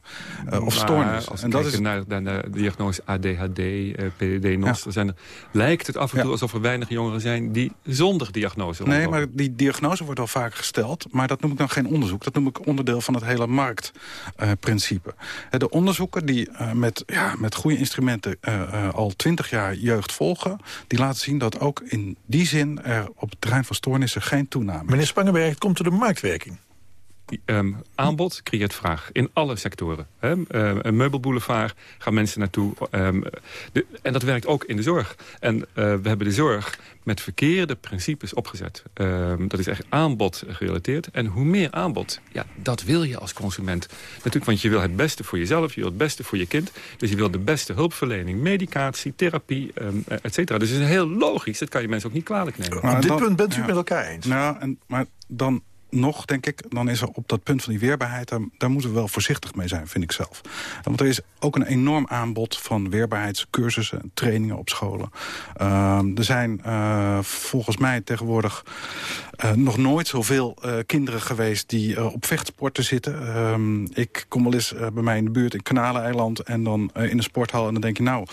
Speaker 28: Eh, of
Speaker 27: Maar
Speaker 28: stoornissen.
Speaker 27: Als we
Speaker 28: En dat is,
Speaker 27: naar, naar de diagnose ADHD, eh, PDD, NOS... Zijn er, lijkt het af en toe alsof er weinig jongeren zijn... die zonder diagnose
Speaker 28: Nee, maar die diagnose wordt wel vaak gesteld. Maar dat noem ik dan geen onderzoek. Dat noem ik onderdeel van het hele marktprincipe. de onderzoeken die eh, met, ja, met goede instrumenten eh, eh, al twintig jaar jeugd volgen... die laten zien dat ook in die zin er op het terrein van stoornissen geen toename.
Speaker 10: Meneer Spangenberg, het komt door de marktwerking.
Speaker 27: Ehm, aanbod creëert vraag in alle sectoren. Hè? Ehm, een meubelboulevard gaan mensen naartoe. Ehm, de- en dat werkt ook in de zorg. En eh, we hebben de zorg met verkeerde principes opgezet. Ehm, dat is echt aanbod gerelateerd. En hoe meer aanbod, ja, dat wil je als consument. Natuurlijk, want je wil het beste voor jezelf, je wil het beste voor je kind. Dus je wil de beste hulpverlening, medicatie, therapie, ehm, et cetera. Dus het is heel logisch, dat kan je mensen ook niet kwalijk nemen.
Speaker 28: Maar dan-
Speaker 10: punt bent u
Speaker 28: ja.
Speaker 10: het met elkaar eens.
Speaker 28: Nou, en, maar dan nog, denk ik, dan is er op dat punt van die weerbaarheid... daar, moeten we wel voorzichtig mee zijn, vind ik zelf. Want er is ook een enorm aanbod van weerbaarheidscursussen... trainingen op scholen. Ehm, er zijn eh, volgens mij tegenwoordig eh, nog nooit zoveel eh, kinderen geweest... die op vechtsporten zitten. Ehm, ik kom wel eens bij mij in de buurt in Kanaleiland... en dan in een sporthal en dan denk je, nou...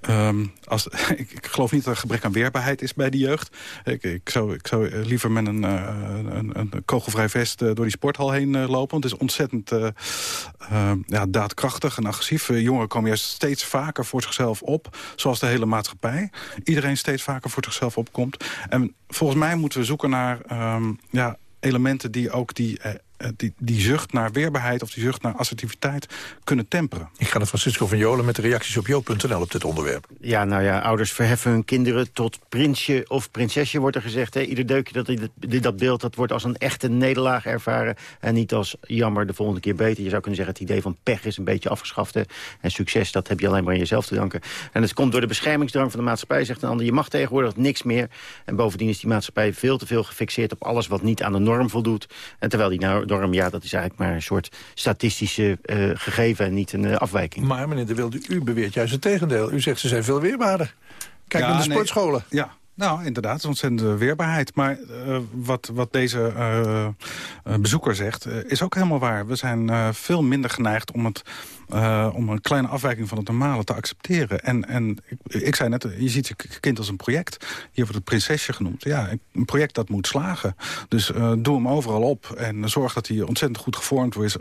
Speaker 28: Ehm, als, [laughs] ik, ik geloof niet dat er gebrek aan weerbaarheid is bij de jeugd. Ik, ik, zou, ik zou liever met een, eh, een, een kogelvrij vest eh, door die sporthal heen eh, lopen. Want het is ontzettend ja, daadkrachtig en agressief. Jongeren komen juist steeds vaker voor zichzelf op. Zoals de hele maatschappij. Iedereen steeds vaker voor zichzelf opkomt. En volgens mij moeten we zoeken naar ehm, ja, elementen die ook die... eh, die, die zucht naar weerbaarheid of die zucht naar assertiviteit kunnen temperen.
Speaker 10: Ik ga naar Francisco van Jolen met de reacties op jo.nl op dit onderwerp.
Speaker 26: Ja, nou ja, ouders verheffen hun kinderen tot prinsje of prinsesje, wordt er gezegd. Hè? Ieder deukje dat, dat beeld, dat wordt als een echte nederlaag ervaren. En niet als jammer de volgende keer beter. Je zou kunnen zeggen, het idee van pech is een beetje afgeschaft. hè. En succes, dat heb je alleen maar aan jezelf te danken. En het komt door de beschermingsdrang van de maatschappij, zegt een ander. Je mag tegenwoordig niks meer. En bovendien is die maatschappij veel te veel gefixeerd op alles wat niet aan de norm voldoet. En terwijl die nou- norm, ja, dat is eigenlijk maar een soort statistische eh, gegeven en niet een eh, afwijking.
Speaker 10: Maar meneer De Wilde, u beweert juist het tegendeel. U zegt ze zijn veel weerbaarder. Kijk
Speaker 28: Ja,
Speaker 10: naar de
Speaker 28: nee.
Speaker 10: sportscholen.
Speaker 28: Ja, nou inderdaad, het is ontzettende weerbaarheid. Maar eh, wat, wat deze eh, eh, bezoeker zegt, eh, is ook helemaal waar. We zijn eh, veel minder geneigd om, het, eh, om een kleine afwijking van het normale te accepteren. En, en ik, ik zei net, je ziet je kind als een project. Hier wordt het prinsesje genoemd. Ja, een project dat moet slagen. Dus eh, doe hem overal op en zorg dat hij ontzettend goed gevormd wordt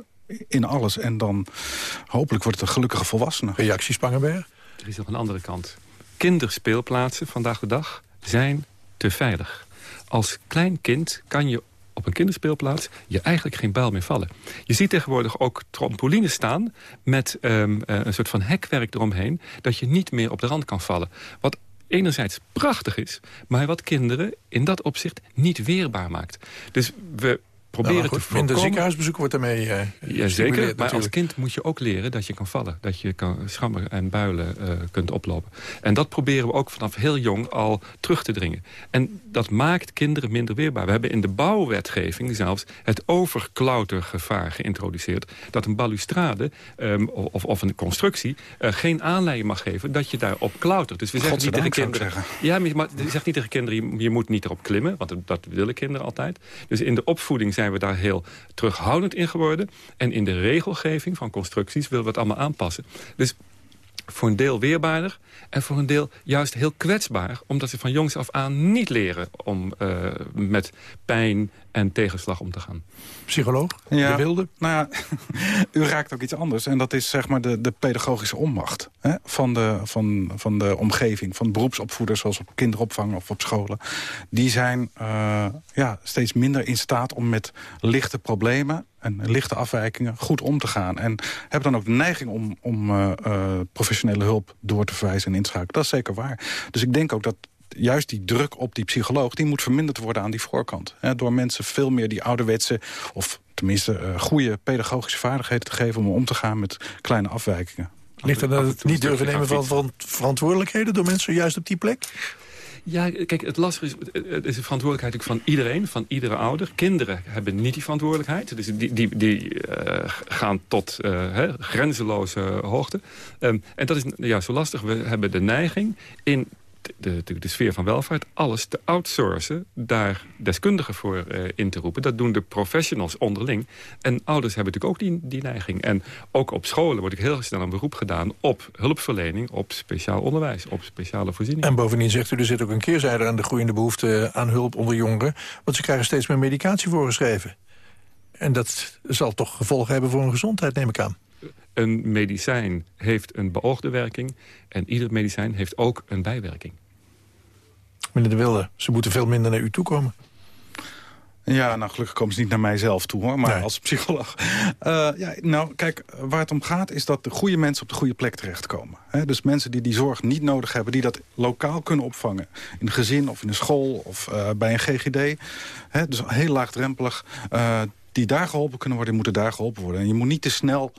Speaker 28: in alles. En dan hopelijk wordt het een gelukkige volwassene.
Speaker 10: Reactie Spangenberg?
Speaker 27: Er is nog een andere kant. Kinderspeelplaatsen vandaag de dag zijn te veilig. Als klein kind kan je op een kinderspeelplaats je eigenlijk geen bijl meer vallen. Je ziet tegenwoordig ook trampolines staan met ehm, eh, een soort van hekwerk eromheen... dat je niet meer op de rand kan vallen. Wat enerzijds prachtig is, maar wat kinderen in dat opzicht niet weerbaar maakt. Dus we proberen
Speaker 10: Nou,
Speaker 27: te voorkomen...
Speaker 10: minder ziekenhuisbezoek wordt daarmee eh
Speaker 27: Jazeker, maar als
Speaker 10: natuurlijk.
Speaker 27: kind moet je ook leren dat je kan vallen. Dat je kan schrammen en builen eh, kunt oplopen. En dat proberen we ook vanaf heel jong al terug te dringen. En dat maakt kinderen minder weerbaar. We hebben in de bouwwetgeving zelfs het overklautergevaar geïntroduceerd. Dat een balustrade ehm, of, of een constructie eh, geen aanleiding mag geven dat je daarop klautert. Dus we zeggen niet tegen kinderen... Ja, maar je zegt niet tegen kinderen, je, je moet niet erop klimmen. Want dat willen kinderen altijd. Dus in de opvoeding zijn we daar heel terughoudend in geworden. En in de regelgeving van constructies willen we het allemaal aanpassen. Dus voor een deel weerbaarder en voor een deel juist heel kwetsbaar. Omdat ze van jongs af aan niet leren om eh, met pijn en tegenslag om te gaan.
Speaker 10: Psycholoog,
Speaker 28: Ja,
Speaker 10: de wilde.
Speaker 28: Nou ja, [laughs] u raakt ook iets anders. En dat is zeg maar de, de pedagogische onmacht hè, van, de, van, van de omgeving. Van beroepsopvoeders zoals op kinderopvang of op scholen. Die zijn eh, ja, steeds minder in staat om met lichte problemen en lichte afwijkingen goed om te gaan. En hebben dan ook de neiging om, om eh, eh, professionele hulp door te verwijzen en in te schakelen. Dat is zeker waar. Dus ik denk ook dat juist die druk op die psycholoog... die moet verminderd worden aan die voorkant. Hè, door mensen veel meer die ouderwetse... of tenminste eh, goede pedagogische vaardigheden te geven... om om te gaan met kleine afwijkingen.
Speaker 10: Ligt er het niet durven nemen van, van verantwoordelijkheden... door mensen juist op die plek?
Speaker 27: Ja, kijk, het lastige is, het is een verantwoordelijkheid van iedereen, van iedere ouder. Kinderen hebben niet die verantwoordelijkheid. Dus die, die, die eh, gaan tot hè, grenzeloze hoogte. Ehm, en dat is ja, zo lastig. We hebben de neiging in de, de, sfeer van welvaart, alles te outsourcen, daar deskundigen voor eh, in te roepen. Dat doen de professionals onderling. En ouders hebben natuurlijk ook die, die neiging. En ook op scholen wordt ik heel snel een beroep gedaan op hulpverlening, op speciaal onderwijs, op speciale voorzieningen.
Speaker 10: En bovendien zegt u, er zit ook een keerzijde aan de groeiende behoefte aan hulp onder jongeren. Want ze krijgen steeds meer medicatie voorgeschreven. En dat zal toch gevolgen hebben voor hun gezondheid, neem ik aan.
Speaker 27: Een medicijn heeft een beoogde werking en ieder medicijn heeft ook een bijwerking.
Speaker 10: Meneer De Wilde, ze moeten veel minder naar u toe komen.
Speaker 28: Ja, nou gelukkig komen ze niet naar mijzelf toe hoor, maar als psycholoog. Eh, ja, nou kijk, waar het om gaat is dat de goede mensen op de goede plek terechtkomen. Hè? Dus mensen die die zorg niet nodig hebben, die dat lokaal kunnen opvangen. In een gezin of in een school of eh, bij een GGD. Hè? Dus heel laagdrempelig. eh, die daar geholpen kunnen worden, die moeten daar geholpen worden. En je moet niet te snel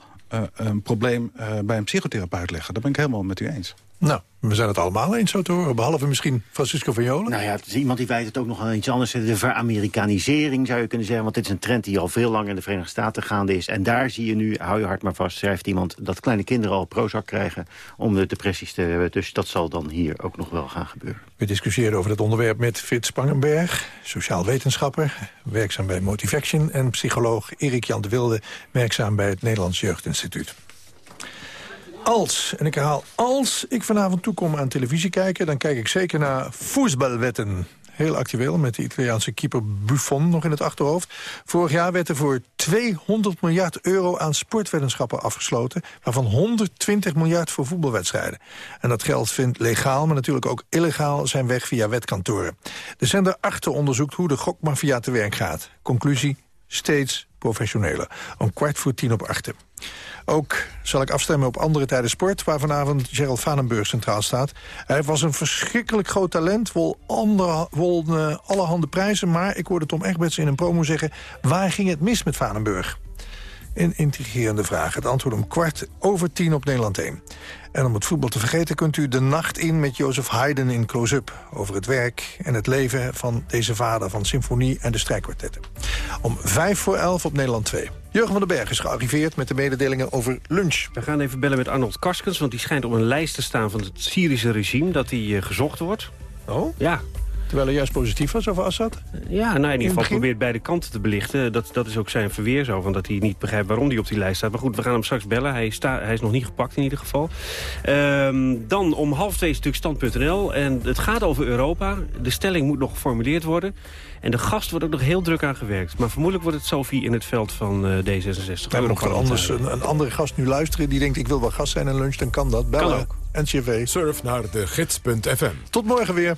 Speaker 28: een probleem eh, bij een psychotherapeut leggen. Dat ben ik helemaal met u eens.
Speaker 10: Nou, we zijn het allemaal eens zo te horen. Behalve misschien Francisco van Jolen.
Speaker 26: Nou ja, het is iemand die wijt het ook nog aan iets anders. De veramerikanisering zou je kunnen zeggen. Want dit is een trend die al veel langer in de Verenigde Staten gaande is. En daar zie je nu, hou je hart maar vast, schrijft iemand... dat kleine kinderen al Prozac krijgen om de depressies te hebben. Dus dat zal dan hier ook nog wel gaan gebeuren.
Speaker 10: We discussiëren over het onderwerp met Frits Spangenberg, sociaal wetenschapper, werkzaam bij Motivaction, en psycholoog Erik Jan de Wilde, werkzaam bij het Nederlands Jeugdinstituut. Als, en ik herhaal, als ik vanavond toekom aan televisie kijken... dan kijk ik zeker naar voetbalwetten. Heel actueel met de Italiaanse keeper Buffon nog in het achterhoofd. Vorig jaar werd er voor 200 miljard euro aan sportweddenschappen afgesloten... waarvan 120 miljard voor voetbalwedstrijden. En dat geld vindt legaal, maar natuurlijk ook illegaal... zijn weg via wetkantoren. De zender achter onderzoekt hoe de gokmafia te werk gaat. Conclusie, steeds professioneler. Om kwart voor tien op achten. Ook zal ik afstemmen op andere tijden sport... waar vanavond Gerald Vanenburg centraal staat. Hij was een verschrikkelijk groot talent, won, eh, allerhande prijzen... maar ik hoorde Tom Egberts in een promo zeggen... waar ging het mis met Vanenburg? Een intrigerende vraag. Het antwoord om kwart over tien op Nederland 1. En om het voetbal te vergeten kunt u de nacht in met Jozef Haydn in Close-Up... over het werk en het leven van deze vader van symfonie en de strijkkwartetten. Om vijf voor elf op Nederland 2. Jurgen van den Berg is gearriveerd met de mededelingen over lunch.
Speaker 29: We gaan even bellen met Arnold Karskens, want die schijnt op een lijst te staan van het Syrische regime, dat hij eh, gezocht wordt.
Speaker 10: Oh?
Speaker 29: Ja.
Speaker 10: Terwijl hij juist positief was over Assad?
Speaker 29: Ja, nou in ieder geval probeert beide kanten te belichten. Dat, dat is ook zijn verweer zo, van dat hij niet begrijpt waarom hij op die lijst staat. Maar goed, we gaan hem straks bellen. Hij, sta, hij is nog niet gepakt in ieder geval. Ehm, dan om half twee is natuurlijk stand.nl. En het gaat over Europa. De stelling moet nog geformuleerd worden. En de gast wordt ook nog heel druk aan gewerkt. Maar vermoedelijk wordt het Sophie in het veld van eh, D66.
Speaker 10: We hebben nog een, anders, een, een andere gast nu luisteren... die denkt ik wil wel gast zijn en lunch, dan kan dat. Bellen.
Speaker 1: Kan ook.
Speaker 10: NCV.
Speaker 1: Surf naar de gids.fm.
Speaker 10: Tot morgen weer.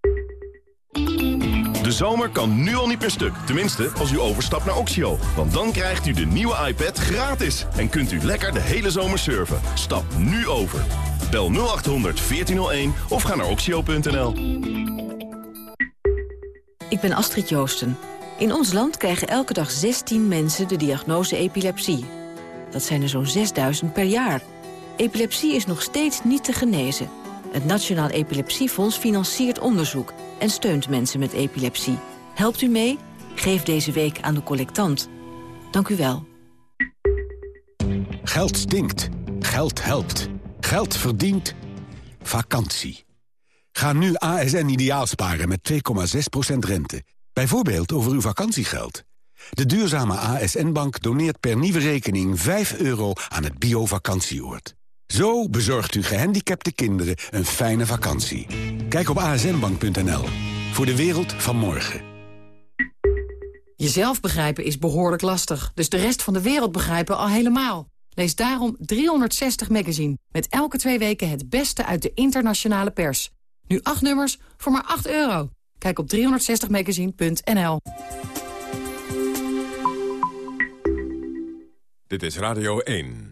Speaker 30: De zomer kan nu al niet per stuk. Tenminste, als u overstapt naar Oxio. Want dan krijgt u de nieuwe iPad gratis. En kunt u lekker de hele zomer surfen. Stap nu over. Bel 0800 1401 of ga naar oxio.nl.
Speaker 31: Ik ben Astrid Joosten. In ons land krijgen elke dag 16 mensen de diagnose epilepsie. Dat zijn er zo'n 6000 per jaar. Epilepsie is nog steeds niet te genezen. Het Nationaal Epilepsiefonds financiert onderzoek... en steunt mensen met epilepsie. Helpt u mee? Geef deze week aan de collectant. Dank u wel.
Speaker 32: Geld stinkt. Geld helpt. Geld verdient. Vakantie. Ga nu ASN ideaal sparen met 2,6% rente. Bijvoorbeeld over uw vakantiegeld. De duurzame ASN-bank doneert per nieuwe rekening 5 euro aan het bio-vakantieoord. Zo bezorgt u gehandicapte kinderen een fijne vakantie. Kijk op asnbank.nl. Voor de wereld van morgen.
Speaker 8: Jezelf begrijpen is behoorlijk lastig, dus de rest van de wereld begrijpen al helemaal. Lees daarom 360 Magazine, met elke twee weken het beste uit de internationale pers. Nu acht nummers voor maar 8 euro. Kijk op 360magazine.nl.
Speaker 1: Dit is Radio 1.